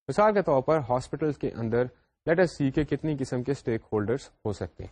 مثال کے طور پر ہاسپٹل کے اندر لیٹر سی کے کتنی قسم کے اسٹیک ہولڈرس ہو سکتے ہیں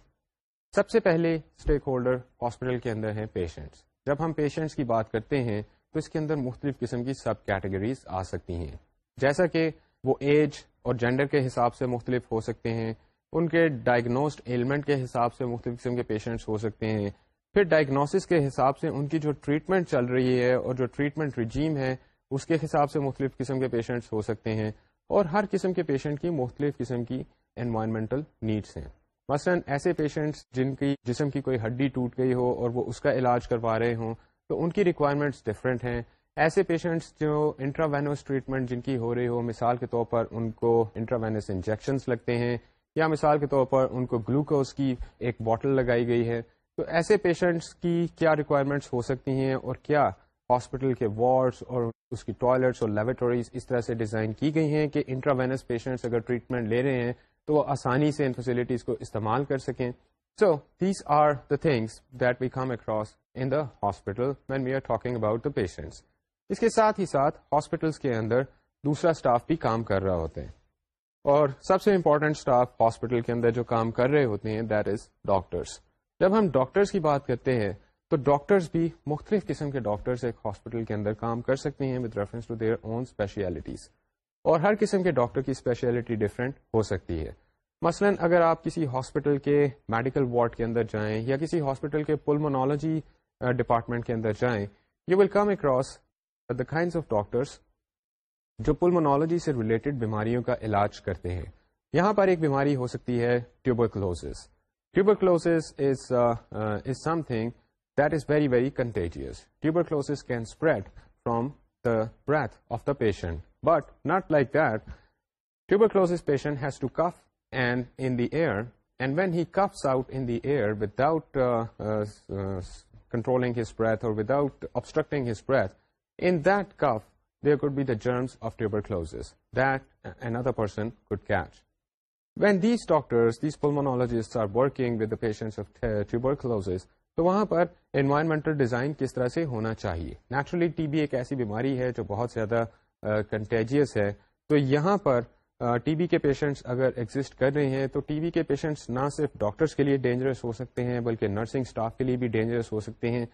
سب سے پہلے اسٹیک ہولڈر ہاسپٹل کے اندر ہیں پیشنٹس جب ہم پیشنٹس کی بات کرتے ہیں تو اس کے اندر مختلف قسم کی سب کیٹیگریز آ سکتی ہیں جیسا کہ وہ ایج اور جینڈر کے حساب سے مختلف ہو سکتے ہیں ان کے ڈائگنوسڈ ایلیمنٹ کے حساب سے مختلف قسم کے پیشنٹس ہو سکتے ہیں پھر ڈائگنوسس کے حساب سے ان کی جو ٹریٹمنٹ چل رہی ہے اور جو ٹریٹمنٹ رجیم ہے اس کے حساب سے مختلف قسم کے پیشنٹس ہو سکتے ہیں اور ہر قسم کے پیشنٹ کی مختلف قسم کی انوائرمنٹل نیڈس ہیں مثلاً ایسے پیشنٹس جن کی جسم کی کوئی ہڈی ٹوٹ گئی ہو اور وہ اس کا علاج کروا رہے ہوں تو ان کی ریکوائرمنٹس ڈفرینٹ ہیں ایسے پیشنٹس جو انٹراوینوس ٹریٹمنٹ جن کی ہو رہی ہو مثال کے طور پر ان کو انٹراوائنس انجیکشنس لگتے ہیں یا مثال کے طور پر ان کو گلوکوز کی ایک باٹل لگائی گئی ہے تو ایسے پیشنٹس کی کیا ریکوائرمنٹس ہو سکتی ہیں اور کیا ہاسپٹل کے وارڈس اور اس کی ٹوائلٹس اور لیبورٹریز اس طرح سے ڈیزائن کی گئی ہیں کہ انٹراوینس پیشنٹس اگر ٹریٹمنٹ لے رہے ہیں تو وہ آسانی سے ان فیسلٹیز کو استعمال کر سکیں so these are the things that we come across in the hospital when we are talking about the patients اس کے ساتھ ہی ساتھ ہاسپٹلس کے اندر دوسرا اسٹاف بھی کام کر رہا ہوتے ہیں اور سب سے امپورٹنٹ اسٹاف ہاسپٹل کے اندر جو کام کر رہے ہوتے ہیں دیٹ از ڈاکٹرس جب ہم ڈاکٹرس کی بات کرتے ہیں تو ڈاکٹرس بھی مختلف قسم کے ڈاکٹرس ایک ہاسپٹل کے اندر کام کر سکتے ہیں with reference to their own specialties اور ہر قسم کے ڈاکٹر کی اسپیشلٹی ڈفرینٹ ہو سکتی ہے مثلا اگر آپ کسی ہاسپٹل کے میڈیکل وارڈ کے اندر جائیں یا کسی ہاسپٹل کے پولمونالوجی ڈپارٹمنٹ uh, کے اندر جائیں you will come across the kinds of doctors جو پولمونالوجی سے ریلیٹڈ بیماریوں کا علاج کرتے ہیں یہاں پر ایک بیماری ہو سکتی ہے tuberculosis Tuberculosis uh, uh, is something that is very, very contagious. Tuberculosis can spread from the breath of the patient, but not like that. Tuberculosis patient has to cough and in the air, and when he coughs out in the air without uh, controlling his breath or without obstructing his breath, in that cough there could be the germs of tuberculosis that another person could catch. When these pulmonologists these working are working patients of tuberculosis, تو وہاں پر environmental design کس طرح سے ہونا چاہیے naturally T B ایک ایسی بیماری ہے جو بہت زیادہ کنٹیجیس ہے تو یہاں پر ٹی بی کے پیشنٹس اگر ایگزٹ کر رہے ہیں تو ٹی بی کے پیشنٹس نہ صرف ڈاکٹرس کے لیے ڈینجرس ہو سکتے ہیں بلکہ نرسنگ اسٹاف کے لیے بھی ڈینجرس ہو سکتے ہیں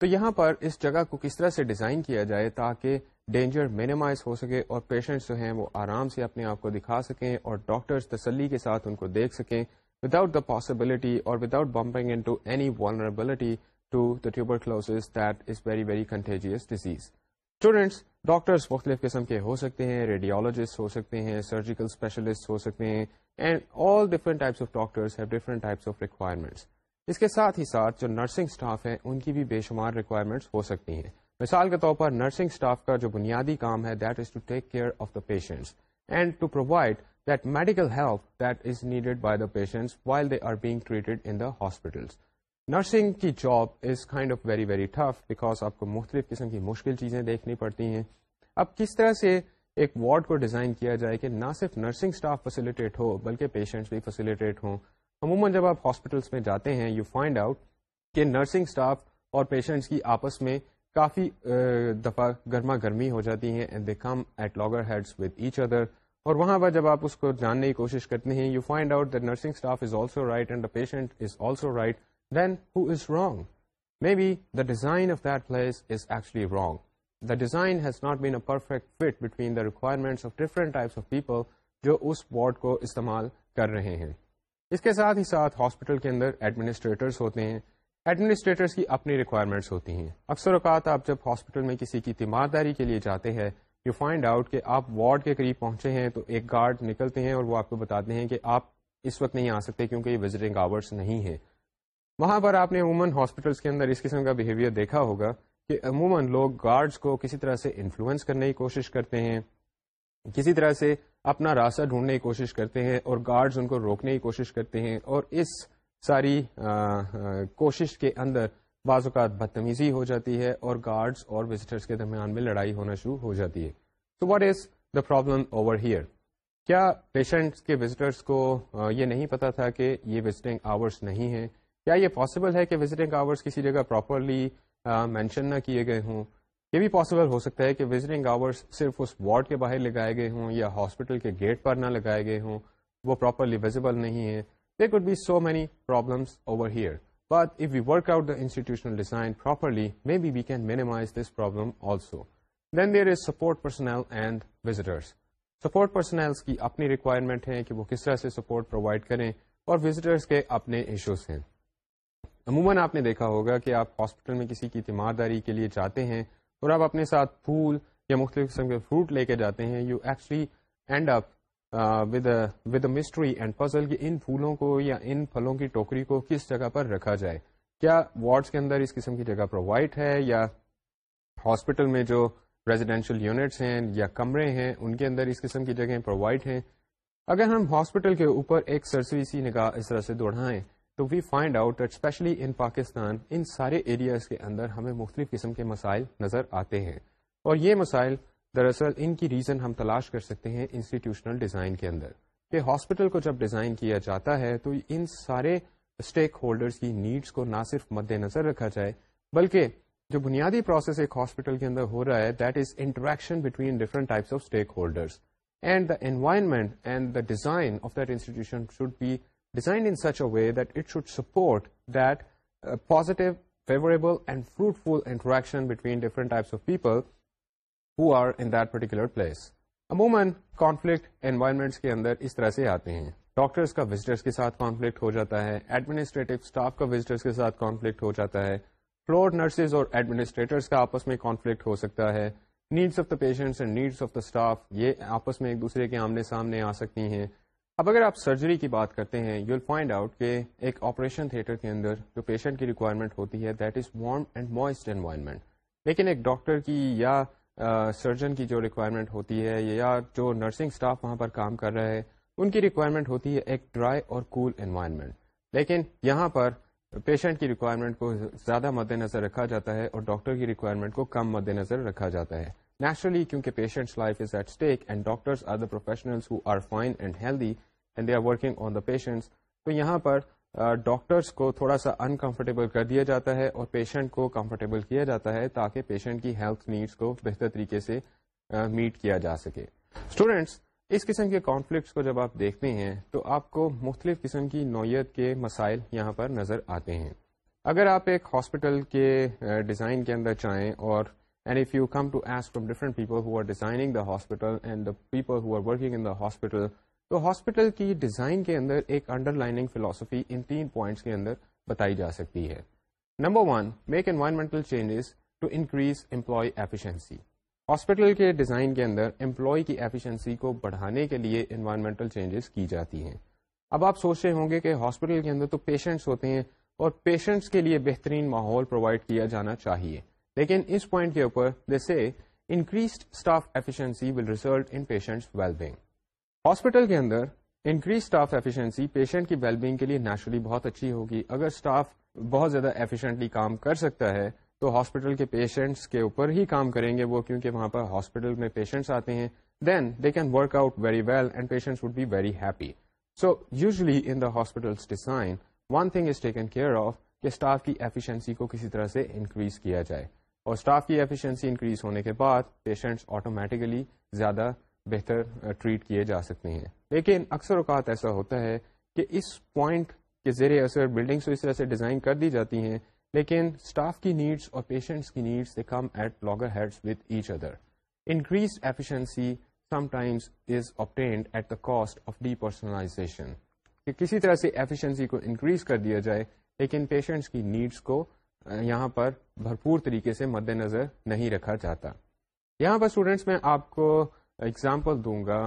تو یہاں پر اس جگہ کو کس طرح سے ڈیزائن کیا جائے تاکہ ڈینجر مینیمائز ہو سکے اور پیشنٹس جو ہیں وہ آرام سے اپنے آپ کو دکھا سکیں اور ڈاکٹرز تسلی کے ساتھ ان کو دیکھ سکیں وداؤٹ دا پاسبلٹی اور without bumping into any vulnerability to the tuberculosis that is very very contagious disease students doctors مختلف قسم کے ہو سکتے ہیں ریڈیولوجسٹ ہو سکتے ہیں سرجیکل اسپیشلسٹ ہو سکتے ہیں and all different types of have different types of requirements اس کے ساتھ ہی ساتھ جو نرسنگ اسٹاف ہیں ان کی بھی بے شمار ریکوائرمنٹس ہو سکتی ہیں مثال کے طور پر نرسنگ اسٹاف کا جو بنیادی کام ہے that is to take care of the patients and to provide that medical help that is needed by the patients while they are being treated in the hospitals nursing کی job is kind of very very tough because آپ کو مختلف قسم کی مشکل چیزیں دیکھنی پڑتی ہیں اب کس طرح سے ایک وارڈ کو ڈیزائن کیا جائے کہ نہ صرف نرسنگ فیسلٹیٹ ہو بلکہ پیشنٹس بھی فیسیلیٹیٹ ہوں عموماً جب آپ ہاسپٹلس میں جاتے ہیں یو فائنڈ آؤٹ کہ نرسنگ اسٹاف اور پیشنٹس کی آپس میں کافی دفعہ گرما گرمی ہو جاتی ہیں and they come at loggerheads each other اور وہاں پر جب آپ اس کو جاننے کی کوشش کرتے ہیں you find out that nursing staff is also right and the patient is also right then who is wrong may be the design of that place is actually wrong the design has not been a perfect fit between the requirements of different types of people جو اس ward کو استعمال کر رہے ہیں اس کے ساتھ ہی ساتھ ہاسپٹل کے اندر ایڈمنسٹریٹرس ہوتے ہیں ایڈمنسٹریٹرس کی اپنی ریکوائرمنٹس ہوتی ہیں اکثر اوقات آپ جب ہاسپٹل میں کسی کی تیمارداری کے لیے جاتے ہیں یو فائنڈ آؤٹ کہ آپ وارڈ کے قریب پہنچے ہیں تو ایک گارڈ نکلتے ہیں اور وہ آپ کو بتاتے ہیں کہ آپ اس وقت نہیں آ سکتے کیونکہ یہ وزٹنگ آورس نہیں ہے وہاں پر آپ نے عموماً ہاسپٹلس کے اندر اس قسم کا بہیویئر دیکھا ہوگا کہ عموماً لوگ گارڈس کو کسی طرح سے انفلوئنس کرنے کی کوشش کرتے ہیں کسی طرح سے اپنا راستہ ڈھونڈنے کی کوشش کرتے ہیں اور گارڈز ان کو روکنے کی کوشش کرتے ہیں اور اس ساری آ, آ, کوشش کے اندر بعض اوقات بدتمیزی ہو جاتی ہے اور گارڈز اور وزٹرس کے درمیان میں لڑائی ہونا شروع ہو جاتی ہے تو what is the problem over here کیا پیشنٹس کے وزٹرس کو آ, یہ نہیں پتا تھا کہ یہ وزٹنگ آورس نہیں ہیں کیا یہ پاسبل ہے کہ وزٹنگ آورس کسی جگہ پراپرلی مینشن نہ کیے گئے ہوں یہ بھی پاسبل ہو سکتا ہے کہ وزٹنگ آورس صرف اس وارڈ کے باہر لگائے گئے ہوں یا ہاسپٹل کے گیٹ پر نہ لگائے گئے ہوں وہ پراپرلی ویزیبل نہیں ہے there could be so many problems over here but if you work out the institutional design properly maybe we can minimise this problem also then there is support personnel and visitors support personnel کی اپنی requirement ہے کہ وہ کس طرح سے support provide کریں اور وزٹرس کے اپنے ایشوز ہیں عموماً آپ نے دیکھا ہوگا کہ آپ ہاسپٹل میں کسی کی تیمارداری کے لیے جاتے ہیں اور آپ اپنے ساتھ پھول یا مختلف قسم کے فروٹ لے کے جاتے ہیں you actually end up with mystery and puzzle کہ ان پھولوں کو یا ان پھلوں کی ٹوکری کو کس جگہ پر رکھا جائے کیا وارڈس کے اندر اس قسم کی جگہ پرووائڈ ہے یا ہاسپٹل میں جو ریزیڈینشیل یونٹس ہیں یا کمرے ہیں ان کے اندر اس قسم کی جگہیں پرووائڈ ہیں اگر ہم ہاسپٹل کے اوپر ایک سرسری سی نگاہ اس طرح سے دوڑائیں تو we find out especially in Pakistan ان سارے ایریاز کے اندر ہمیں مختلف قسم کے مسائل نظر آتے ہیں اور یہ مسائل دراصل ان کی ریزن ہم تلاش کر سکتے ہیں انسٹیٹیوشنل ڈیزائن کے اندر کہ ہاسپٹل کو جب ڈیزائن کیا جاتا ہے تو ان سارے اسٹیک ہولڈرز کی نیڈس کو نہ صرف مد نظر رکھا جائے بلکہ جو بنیادی پروسیس ایک ہاسپٹل کے اندر ہو رہا ہے that is interaction between different types of stakeholders and the environment and the design of that institution should be designed in such a way that it should support that positive favourable and fruitful interaction between different of people who are in particular place عموماً conflict environments کے اندر اس طرح سے آتے ہیں doctors کا visitors کے ساتھ کانفلکٹ ہو جاتا ہے ایڈمنسٹریٹو اسٹاف کا وزٹرس کے ساتھ کانفلکٹ ہو جاتا ہے فلور نرسز اور ایڈمنسٹریٹرس کا آپس میں کانفلکٹ ہو سکتا ہے needs of the patients and needs of the staff یہ آپس میں ایک دوسرے کے آمنے سامنے آ سکتی ہیں اب اگر آپ سرجری کی بات کرتے ہیں یو ویل فائنڈ آؤٹ کہ ایک آپریشن تھیٹر کے اندر جو پیشنٹ کی ریکوائرمنٹ ہوتی ہے that is warm and moist environment لیکن ایک ڈاکٹر کی یا سرجن کی جو ریکوائرمنٹ ہوتی ہے یا جو نرسنگ اسٹاف وہاں پر کام کر رہے ہیں ان کی ریکوائرمنٹ ہوتی ہے ایک ڈرائی اور کول cool انوائرمنٹ لیکن یہاں پر پیشنٹ کی ریکوائرمنٹ کو زیادہ مد نظر رکھا جاتا ہے اور ڈاکٹر کی ریکوائرمنٹ کو کم مد نظر رکھا جاتا ہے نیچرلی کیونکہ patients life is at stake and doctors other who are fine and healthy and they are working on the patients تو یہاں پر ڈاکٹرس کو تھوڑا سا انکمفرٹیبل کر دیا جاتا ہے اور پیشنٹ کو کمفرٹیبل کیا جاتا ہے تاکہ پیشنٹ کی ہیلتھ نیڈس کو بہتر طریقے سے میٹ کیا جا سکے اسٹوڈینٹس اس قسم کے کانفلکٹس کو جب آپ دیکھتے ہیں تو آپ کو مختلف قسم کی نوعیت کے مسائل یہاں پر نظر آتے ہیں اگر آپ ایک ہاسپٹل کے ڈیزائن کے اندر چاہیں اور and if you come to us from different people in the hospital اینڈل hospital تو ہاسپٹل کی ڈیزائن کے اندر ایک انڈر لائننگ فلاسفی ان تین پوائنٹس کے اندر بتائی جا سکتی ہے number one make environmental changes to increase employee efficiency hospital کے ڈیزائن کے اندر امپلائی کی ایفیشنسی کو بڑھانے کے لیے انوائرمنٹل چینجز کی جاتی ہیں اب آپ سوچ رہے ہوں گے کہ ہاسپٹل کے اندر تو پیشنٹس ہوتے ہیں اور پیشنٹس کے لیے بہترین ماحول پرووائڈ کیا جانا چاہیے لیکن اس پوائنٹ کے اوپر جیسے increased staff efficiency will result in patient wellbeing hospital کے اندر انکریز اسٹاف ایفیشنسی پیشنٹ کی ویل بینگ کے لیے نیچرلی بہت اچھی ہوگی اگر اسٹاف بہت زیادہ ایفیشنٹلی کام کر سکتا ہے تو ہاسپٹل کے پیشنٹس کے اوپر ہی کام کریں گے وہ کیونکہ وہاں پر ہاسپٹل میں پیشنٹس آتے ہیں then they can work out very well and patient would be very happy so usually in the hospital design one thing is taken care of کہ اسٹاف کی ایفیشنسی کو کسی طرح سے انکریز کیا جائے اور اسٹاف کی ایفیشنسی انکریز ہونے کے بعد پیشنٹس آٹومیٹیکلی زیادہ بہتر ٹریٹ uh, کیے جا سکتے ہیں لیکن اکثر اوقات ایسا ہوتا ہے کہ اس پوائنٹ کے زیر اثر بلڈنگس اس طرح سے ڈیزائن کر دی جاتی ہیں لیکن اسٹاف کی نیڈس اور پیشنٹس کی needs they come at loggerheads with each other increase efficiency times is obtained at the cost of depersonalisation کہ کسی طرح سے ایفیشنسی کو انکریز کر دیا جائے لیکن پیشنٹس کی نیڈس کو یہاں پر بھرپور طریقے سے مد نظر نہیں رکھا جاتا یہاں پر اسٹوڈینٹس میں آپ کو ایگزامپل دوں گا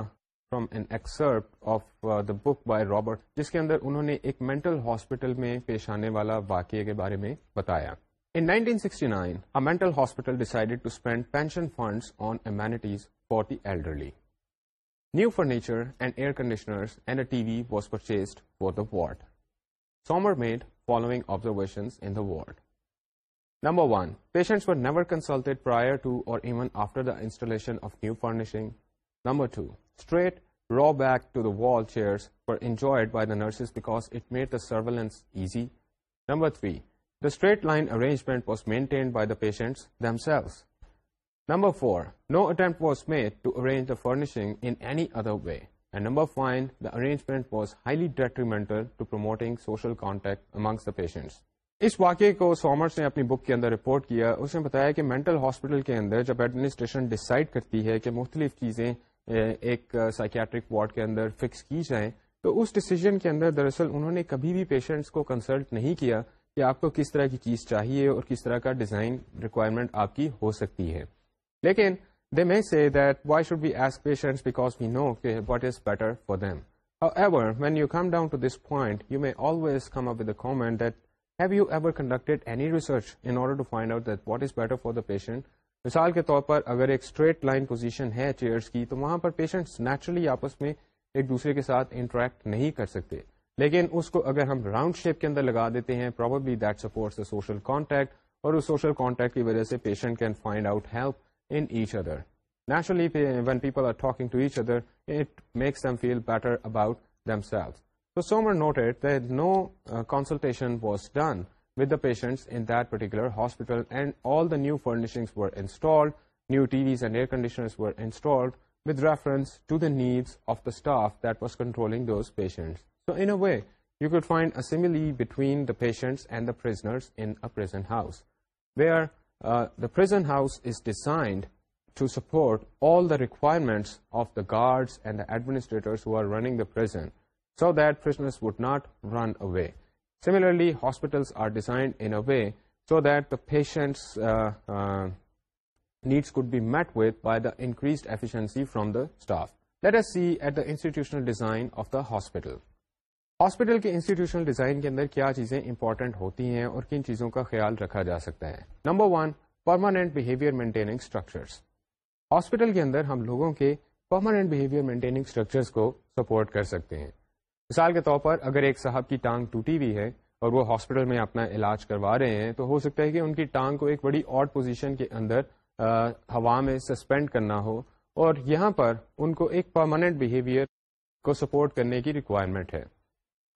from an excerpt of the book by Robert جس کے اندر انہوں نے ایک مینٹل ہاسپٹل میں پیش آنے والا واقعے کے بارے میں بتایا In 1969, a mental hospital decided to spend pension funds on amenities for the elderly. New furniture and air conditioners and a TV was purchased for the ward. Sommer made following observations in the ward. Number one patients never consult prior to or واپ chair four enjoyed by the nurses because surveillance easy number three the straight line arrangement was maintain by the patient dim cell number four no attempt was made to urge the furnishing was highly detrimental patients اس واقعے کو سامرس نے اپنی بک کے اندر report کیا اس نے بتایا کہ mental hospital کے اندر جب ایڈمنسٹریشن ڈسائڈ کرتی ہے کہ مختلف چیزیں ایک سائکیٹرک وارڈ کے اندر فکس کی جائیں تو اس ڈیسیزن کے اندر دراصل انہوں نے کبھی بھی پیشنٹس کو کنسلٹ نہیں کیا کہ آپ کو کس طرح کی چیز چاہیے اور کس طرح کا ڈیزائن ریکوائرمنٹ آپ کی ہو سکتی ہے لیکن they may that why should be as patient because we know کہ what is better for them however when you come down to this point you may always come up comment that have you ever conducted any research in order to find out that what is better for the patient مثال کے طور پر اگر ایک straight line position ہے chairs کی تو وہاں پر پیشنٹ نیچرلی آپس میں ایک دوسرے کے ساتھ انٹریکٹ نہیں کر سکتے لیکن اس کو اگر ہم راؤنڈ شیپ کے اندر لگا دیتے ہیں probably that supports social contact اور اس سوشل کانٹیکٹ کی وجہ سے patient can find out help in each other naturally when people are talking to each other it makes them feel better about them So Sommer noted that no uh, consultation was done with the patients in that particular hospital, and all the new furnishings were installed, new TVs and air conditioners were installed with reference to the needs of the staff that was controlling those patients. So in a way, you could find a simile between the patients and the prisoners in a prison house, where uh, the prison house is designed to support all the requirements of the guards and the administrators who are running the prison. So that prisoners would not run away similarly hospital are designed in so that the patient needs could be met with by the increase efficiency from the staff let us see at the institutional design of the hospital hospital کے institutional design کے اندر کیا چیزیں important ہوتی ہیں اور کن چیزوں کا خیال رکھا جا سکتا ہے number one permanent behaviour maintaining structures hospital کے اندر ہم لوگوں کے پرماننٹ بہیویئر مینٹیننگ اسٹرکچرس کو سپورٹ کر سکتے ہیں مثال کے طور پر اگر ایک صاحب کی ٹانگ ٹوٹی ہوئی ہے اور وہ ہاسپٹل میں اپنا علاج کروا رہے ہیں تو ہو سکتا ہے کہ ان کی ٹانگ کو ایک بڑی آٹ پوزیشن کے اندر ہوا میں سسپینڈ کرنا ہو اور یہاں پر ان کو ایک پرماننٹ بہیویئر کو سپورٹ کرنے کی ریکوائرمنٹ ہے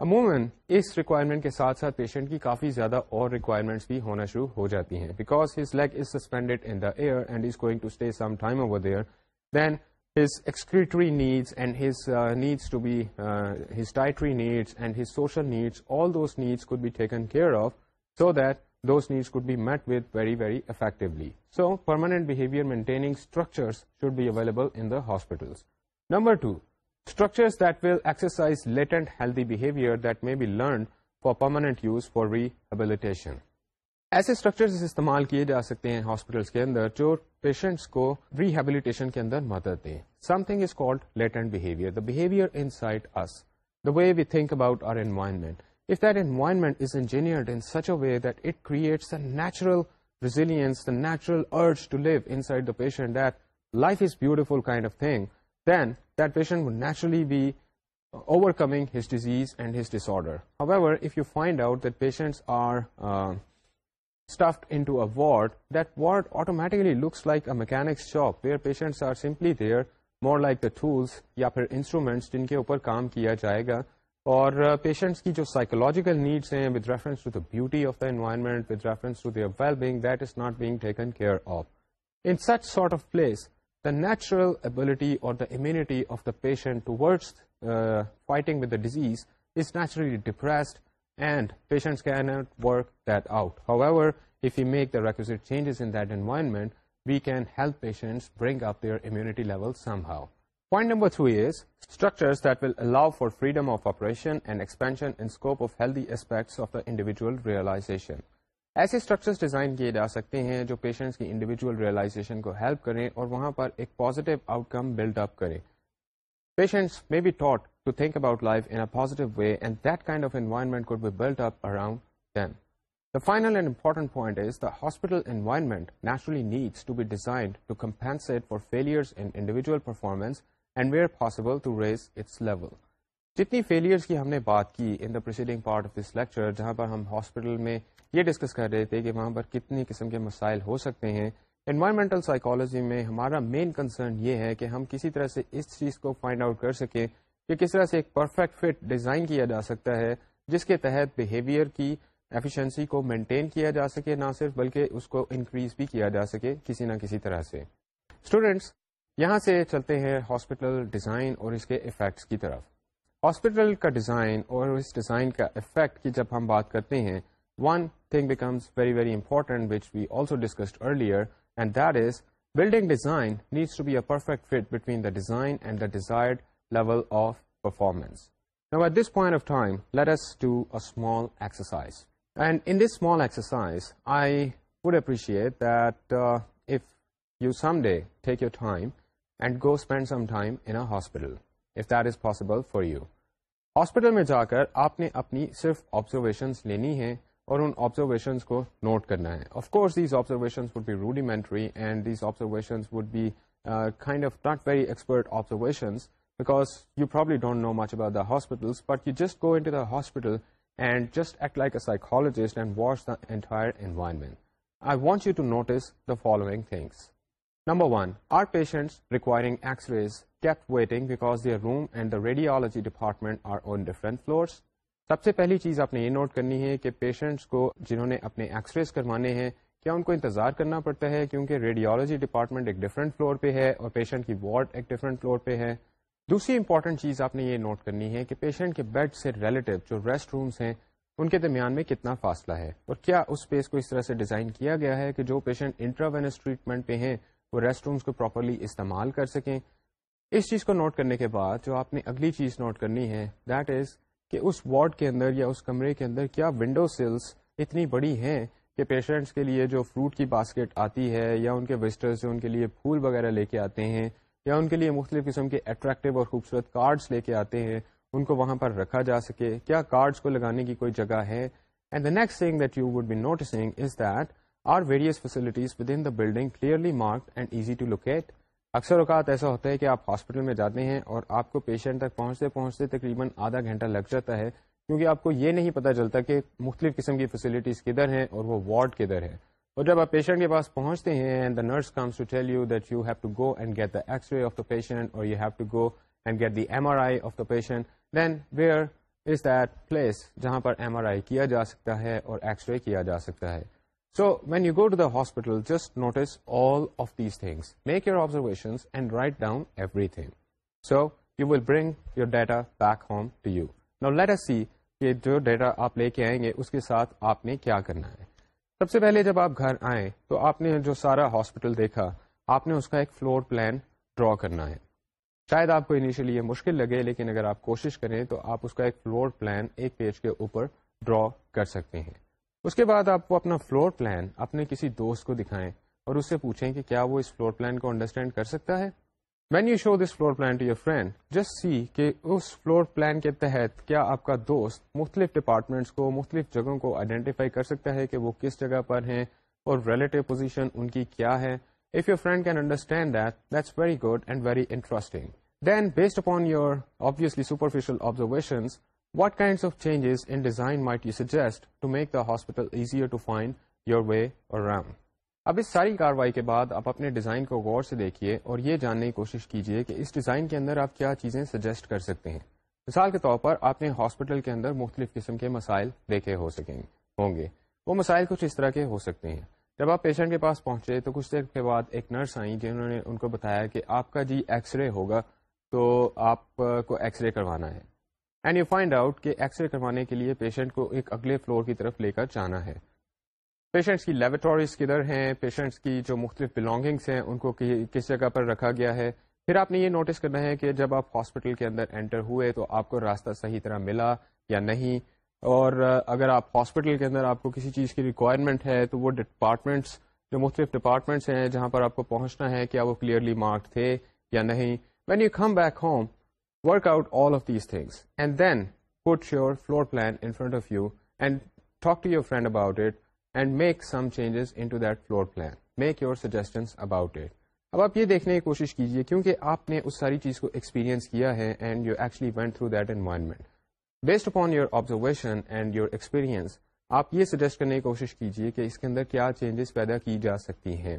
عموماً اس ریکوائرمنٹ کے ساتھ ساتھ پیشنٹ کی کافی زیادہ اور ریکوائرمنٹس بھی ہونا شروع ہو جاتی ہیں because his leg is suspended in the air and is going to stay some time over there then his excretory needs and his uh, needs to be, uh, his dietary needs and his social needs, all those needs could be taken care of so that those needs could be met with very, very effectively. So, permanent behavior maintaining structures should be available in the hospitals. Number two, structures that will exercise latent healthy behavior that may be learned for permanent use for rehabilitation. ایسے structure استعمال کیے جا سکتے ہیں hospitals کے اندر جو patients کو ریہیبلیٹیشن کے اندر مدد دیں something is called behaviour behaviour the the insight is way we think about our environment it creates resilience natural urge to patient that life is our stuffed into a ward, that ward automatically looks like a mechanic's shop where patients are simply there more like the tools tools یا instruments جن کے اوپر کام کیا جائے گا اور patients کی جو psychological needs ہیں with reference to the beauty of the environment with reference to their well being that is not being taken care of in such sort of place the natural ability or the immunity of the patient towards fighting with the disease is naturally depressed and patients cumber though is structure freedom of operation and expansion realization ایسے structures design کیے جا سکتے ہیں جو پیشنٹس کی individual realisation کو help کریں اور وہاں پر ایک positive outcome build up کرے پیشنٹس میں be thought to think about life in positive way and comment build up around final and important point is the hospital performance were possible to raise its level جتنی فیل کی ہم نے بات case lecture جہاں پر ہم hospital میں یہ ڈسکس کر رہے تھے کہ وہاں پر کتنے قسم کے مسائل ہو سکتے ہیں انوائرمنٹل سائکولوجی میں ہمارا مین کنسرن یہ ہے کہ ہم کسی طرح سے اس چیز کو فائنڈ آؤٹ کر سکیں کہ کس طرح سے ایک پرفیکٹ فٹ ڈیزائن کیا جا سکتا ہے جس کے تحت بہیویئر کی ایفیشنسی کو مینٹین کیا جا سکے نہ صرف بلکہ اس کو انکریز بھی کیا جا سکے کسی نہ کسی طرح سے اسٹوڈینٹس یہاں سے چلتے ہیں ہاسپٹل ڈیزائن اور اس کے افیکٹس کی طرف ہاسپٹل کا ڈیزائن اور اس ڈیزائن کا افیکٹ کی جب ہم بات کرتے ہیں one thing becomes very very important which we also discussed earlier and that is building design needs to be a perfect fit between the design and the desired level of performance at this point of time let's do a in this small exercise I would appreciate that if you some day take you time and go spend some time hospital if this possible for you hospital میں جا کر آپ نے اپنی صرف observation لینی ہے اور ان آبزرویشنس کو نوٹ کرنا ہے of course these observations would be rudimentary and these observation would be kind of not very expert observations because you probably don't know much watch but you just go want you to notice watch the want you to notice number one are rays rays waiting waiting there room and the radiology department are on different floors سب سے پہلی چیز آپ نے یہ note کرنی ہے کہ پیشنٹس کو جنہوں نے اپنے ایکس ریز کروانے ہیں کیا ان کو انتظار کرنا پڑتا ہے کیونکہ ریڈیولوجی ڈپارٹمنٹ ایک ڈفرنٹ فلور پہ ہے اور پیشنٹ کی وارڈ ایک ڈفرنٹ فلور پہ ہے دوسری امپورٹنٹ چیز آپ نے یہ نوٹ کرنی ہے کہ پیشنٹ کے بیڈ سے ریلیٹو جو ریسٹ رومس ہیں ان کے درمیان میں کتنا فاصلہ ہے اور کیا اس اسپیس کو اس طرح سے ڈیزائن کیا گیا ہے کہ جو پیشنٹ انٹراوینس ٹریٹمنٹ پہ ہیں وہ ریسٹ رومس کو پراپرلی استعمال کر سکیں اس چیز کو نوٹ کرنے کے بعد جو آپ نے اگلی چیز نوٹ کرنی ہے دیٹ از کہ اس وارڈ کے اندر یا اس کمرے کے اندر کیا ونڈو سلس اتنی بڑی ہیں کہ پیشنٹس کے لیے جو فروٹ کی باسکٹ آتی ہے یا ان کے وزٹرز جو ان کے لیے پھول وغیرہ لے کے آتے ہیں یا ان کے لیے مختلف قسم کے اور خوبصورت کارڈس لے کے آتے ہیں ان کو وہاں پر رکھا جا سکے کیا کارڈس کو لگانے کی کوئی جگہ ہے and the the next thing that that you would be noticing is are facilities within building clearly marked and easy to locate اکثر اوقات ایسا ہوتا ہے کہ آپ ہاسپٹل میں جاتے ہیں اور آپ کو پیشنٹ تک پہنچتے پہنچتے تقریباً آدھا گھنٹہ لگ جاتا ہے کیونکہ آپ کو یہ نہیں پتہ چلتا کہ مختلف قسم کی فیسلٹیز کدھر ہیں اور وہ وارڈ کدھر ہے اور جب آپ پیشنٹ کے پاس پہنچتے ہیں the nurse comes to tell you that you have to go and get the x-ray of the patient or you have to go and get the M R I of the patient then where is that place جہاں پر M R I کیا جا سکتا ہے اور X ray کیا جا سکتا ہے so when you go to the hospital just notice all of these things make your observation and write down everything so you will bring your data back home to you know let's see کہ جو data آپ لے کے آئیں گے اس کے ساتھ آپ نے کیا کرنا ہے سب سے پہلے جب آپ گھر آئیں تو آپ نے جو سارا ہاسپٹل دیکھا آپ نے اس کا ایک فلور پلان ڈرا کرنا ہے شاید آپ کو انیشلی یہ مشکل لگے لیکن اگر آپ کوشش کریں تو آپ اس کا ایک فلور پلان ایک پیج کے اوپر ڈرا کر سکتے ہیں اس کے بعد آپ کو اپنا فلور پلان اپنے کسی دوست کو دکھائیں اور اس سے پوچھیں کہ کیا وہ اس فلور پلان کو انڈرسٹینڈ کر سکتا ہے when you show this floor plan to your friend just see کہ اس فلور پلان کے تحت کیا آپ کا دوست مختلف ڈپارٹمنٹس کو مختلف جگہوں کو آئیڈینٹیفائی کر سکتا ہے کہ وہ کس جگہ پر ہیں اور ریلیٹو پوزیشن ان کی کیا ہے if your friend can understand that that's very good and very interesting then based upon your superficial observation what kind of changes in design might you suggest to make the hospital easier to find your way Ram اب اس ساری کاروائی کے بعد آپ اپنے design کو غور سے دیکھیے اور یہ جاننے کی کوشش کیجیے کہ اس ڈیزائن کے اندر آپ کیا چیزیں سجیسٹ کر سکتے ہیں مثال کے طور پر آپ نے ہاسپٹل کے اندر مختلف قسم کے مسائل دیکھے ہو سکیں ہوں گے وہ مسائل کچھ اس طرح کے ہو سکتے ہیں جب آپ پیشنٹ کے پاس پہنچے تو کچھ دیر کے بعد ایک نرس آئیں جنہوں نے ان کو بتایا کہ آپ کا جی ایکس رے ہوگا تو آپ کو ایکس رے کروانا ہے اینڈ یو فائنڈ آؤٹ کہ ایکس رے کروانے کے لیے پیشنٹ کو ایک اگلے فلور کی طرف لے کر جانا ہے پیشنٹس کی لیبرٹوریز کدھر ہیں پیشنٹس کی جو مختلف بلانگنگس ہیں ان کو کس جگہ پر رکھا گیا ہے پھر آپ نے یہ نوٹس کرنا ہے کہ جب آپ ہاسپٹل کے اندر انٹر ہوئے تو آپ کو راستہ صحیح طرح ملا یا نہیں اور اگر آپ ہاسپٹل کے اندر آپ کو کسی چیز کی ریکوائرمنٹ ہے تو وہ ڈپارٹمنٹس جو مختلف ڈپارٹمنٹس ہیں جہاں پر آپ کو پہنچنا ہے کیا وہ کلیئرلی مارک تھے یا نہیں when you come back home work out all of these things and then put your floor plan in front of you and talk to your friend about it and make some changes in to that floor plan make your suggestions about it اب آپ یہ دیکھنے کی کوشش کیجیے کیونکہ آپ نے اس ساری چیز کو ایکسپیرینس کیا ہے and you actually went through that environment based upon your observation and your experience آپ یہ سجیسٹ کرنے کی کوشش کیجیے کہ اس کے اندر کیا چینجز پیدا کی جا سکتی ہیں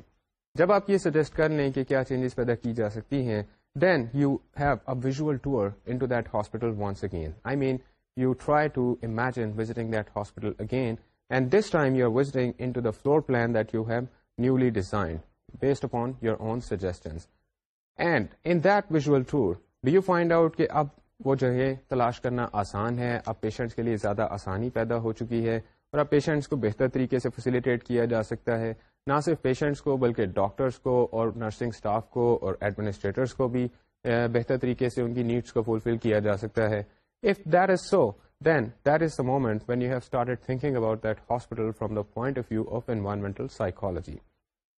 جب آپ یہ سجیسٹ کر لیں کہ کیا چینجز پیدا کی جا سکتی ہیں then you have a visual tour into that hospital once again I mean you try to imagine visiting that hospital again and this time you are visiting you have newly design your own suggestion and in that visual tour do you find out کہ اب وہ جگہ تلاش کرنا آسان ہے اب patients کے لیے زیادہ آسانی پیدا ہو چکی ہے اور اب پیشنٹس کو بہتر طریقے سے فیسیلیٹیٹ کیا جا سکتا ہے نہ صرف پیشنٹس کو بلکہ ڈاکٹرس کو اور نرسنگ اسٹاف کو اور ایڈمنسٹریٹرس کو بھی بہتر طریقے سے ان کی نیڈس کو فلفل کیا جا سکتا ہے if that is so then moment the moment when you have about about hospital from the point of view of environmental psychology.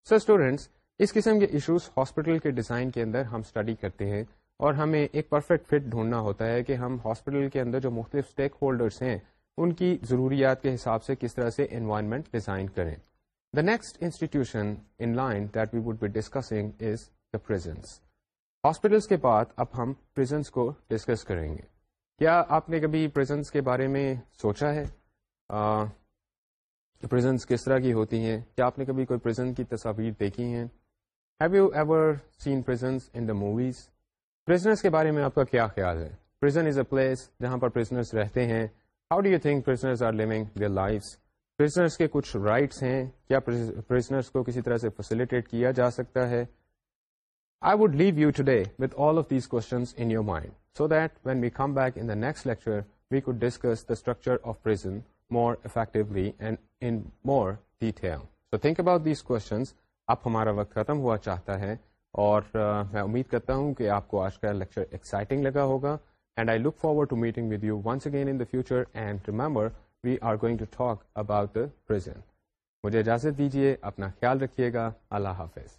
Sir students اس قسم کے ایشوز ہاسپٹل کے ڈیزائن کے اندر ہم اسٹڈی کرتے ہیں اور ہمیں ایک پرفیکٹ فٹ ڈھونڈنا ہوتا ہے کہ ہم ہاسپٹل کے اندر جو مختلف اسٹیک ہولڈرس ہیں ان کی ضروریات کے حساب سے کس طرح سے انوائرمنٹ ڈیزائن کریں the next institution in line that we would be discussing is the prisons hospitals کے بعد اب ہم پرزنس کو ڈسکس کریں گے کیا آپ نے کبھی پریزنس کے بارے میں سوچا ہے پریزنس کس طرح کی ہوتی ہیں کیا آپ نے کبھی کوئی پریزنس کی تصاویر دیکھی ہیں have you ever seen prisons in the movies prisons کے بارے میں آپ کا کیا خیال ہے پریزن از اے پلیس جہاں پر رہتے ہیں how do you think prisons are living there prisons کے کچھ رائٹس ہیں کیا کو کسی طرح سے فیسیلیٹیٹ کیا جا سکتا ہے I would leave you today with all of these coined so that when we come back in the next lecture we could discuss the structure often more effectively and so think about these کو اب ہمارا وقت ختم ہوا چاہتا ہے اور میں امید کرتا ہوں کہ آپ کو آج کا لیکچر ایکسائٹنگ لگا ہوگا and I look forward to meeting with you once again in the future and remember we are going to talk about مجھے اجازت دیجیے اپنا خیال رکھیے گا اللہ حافظ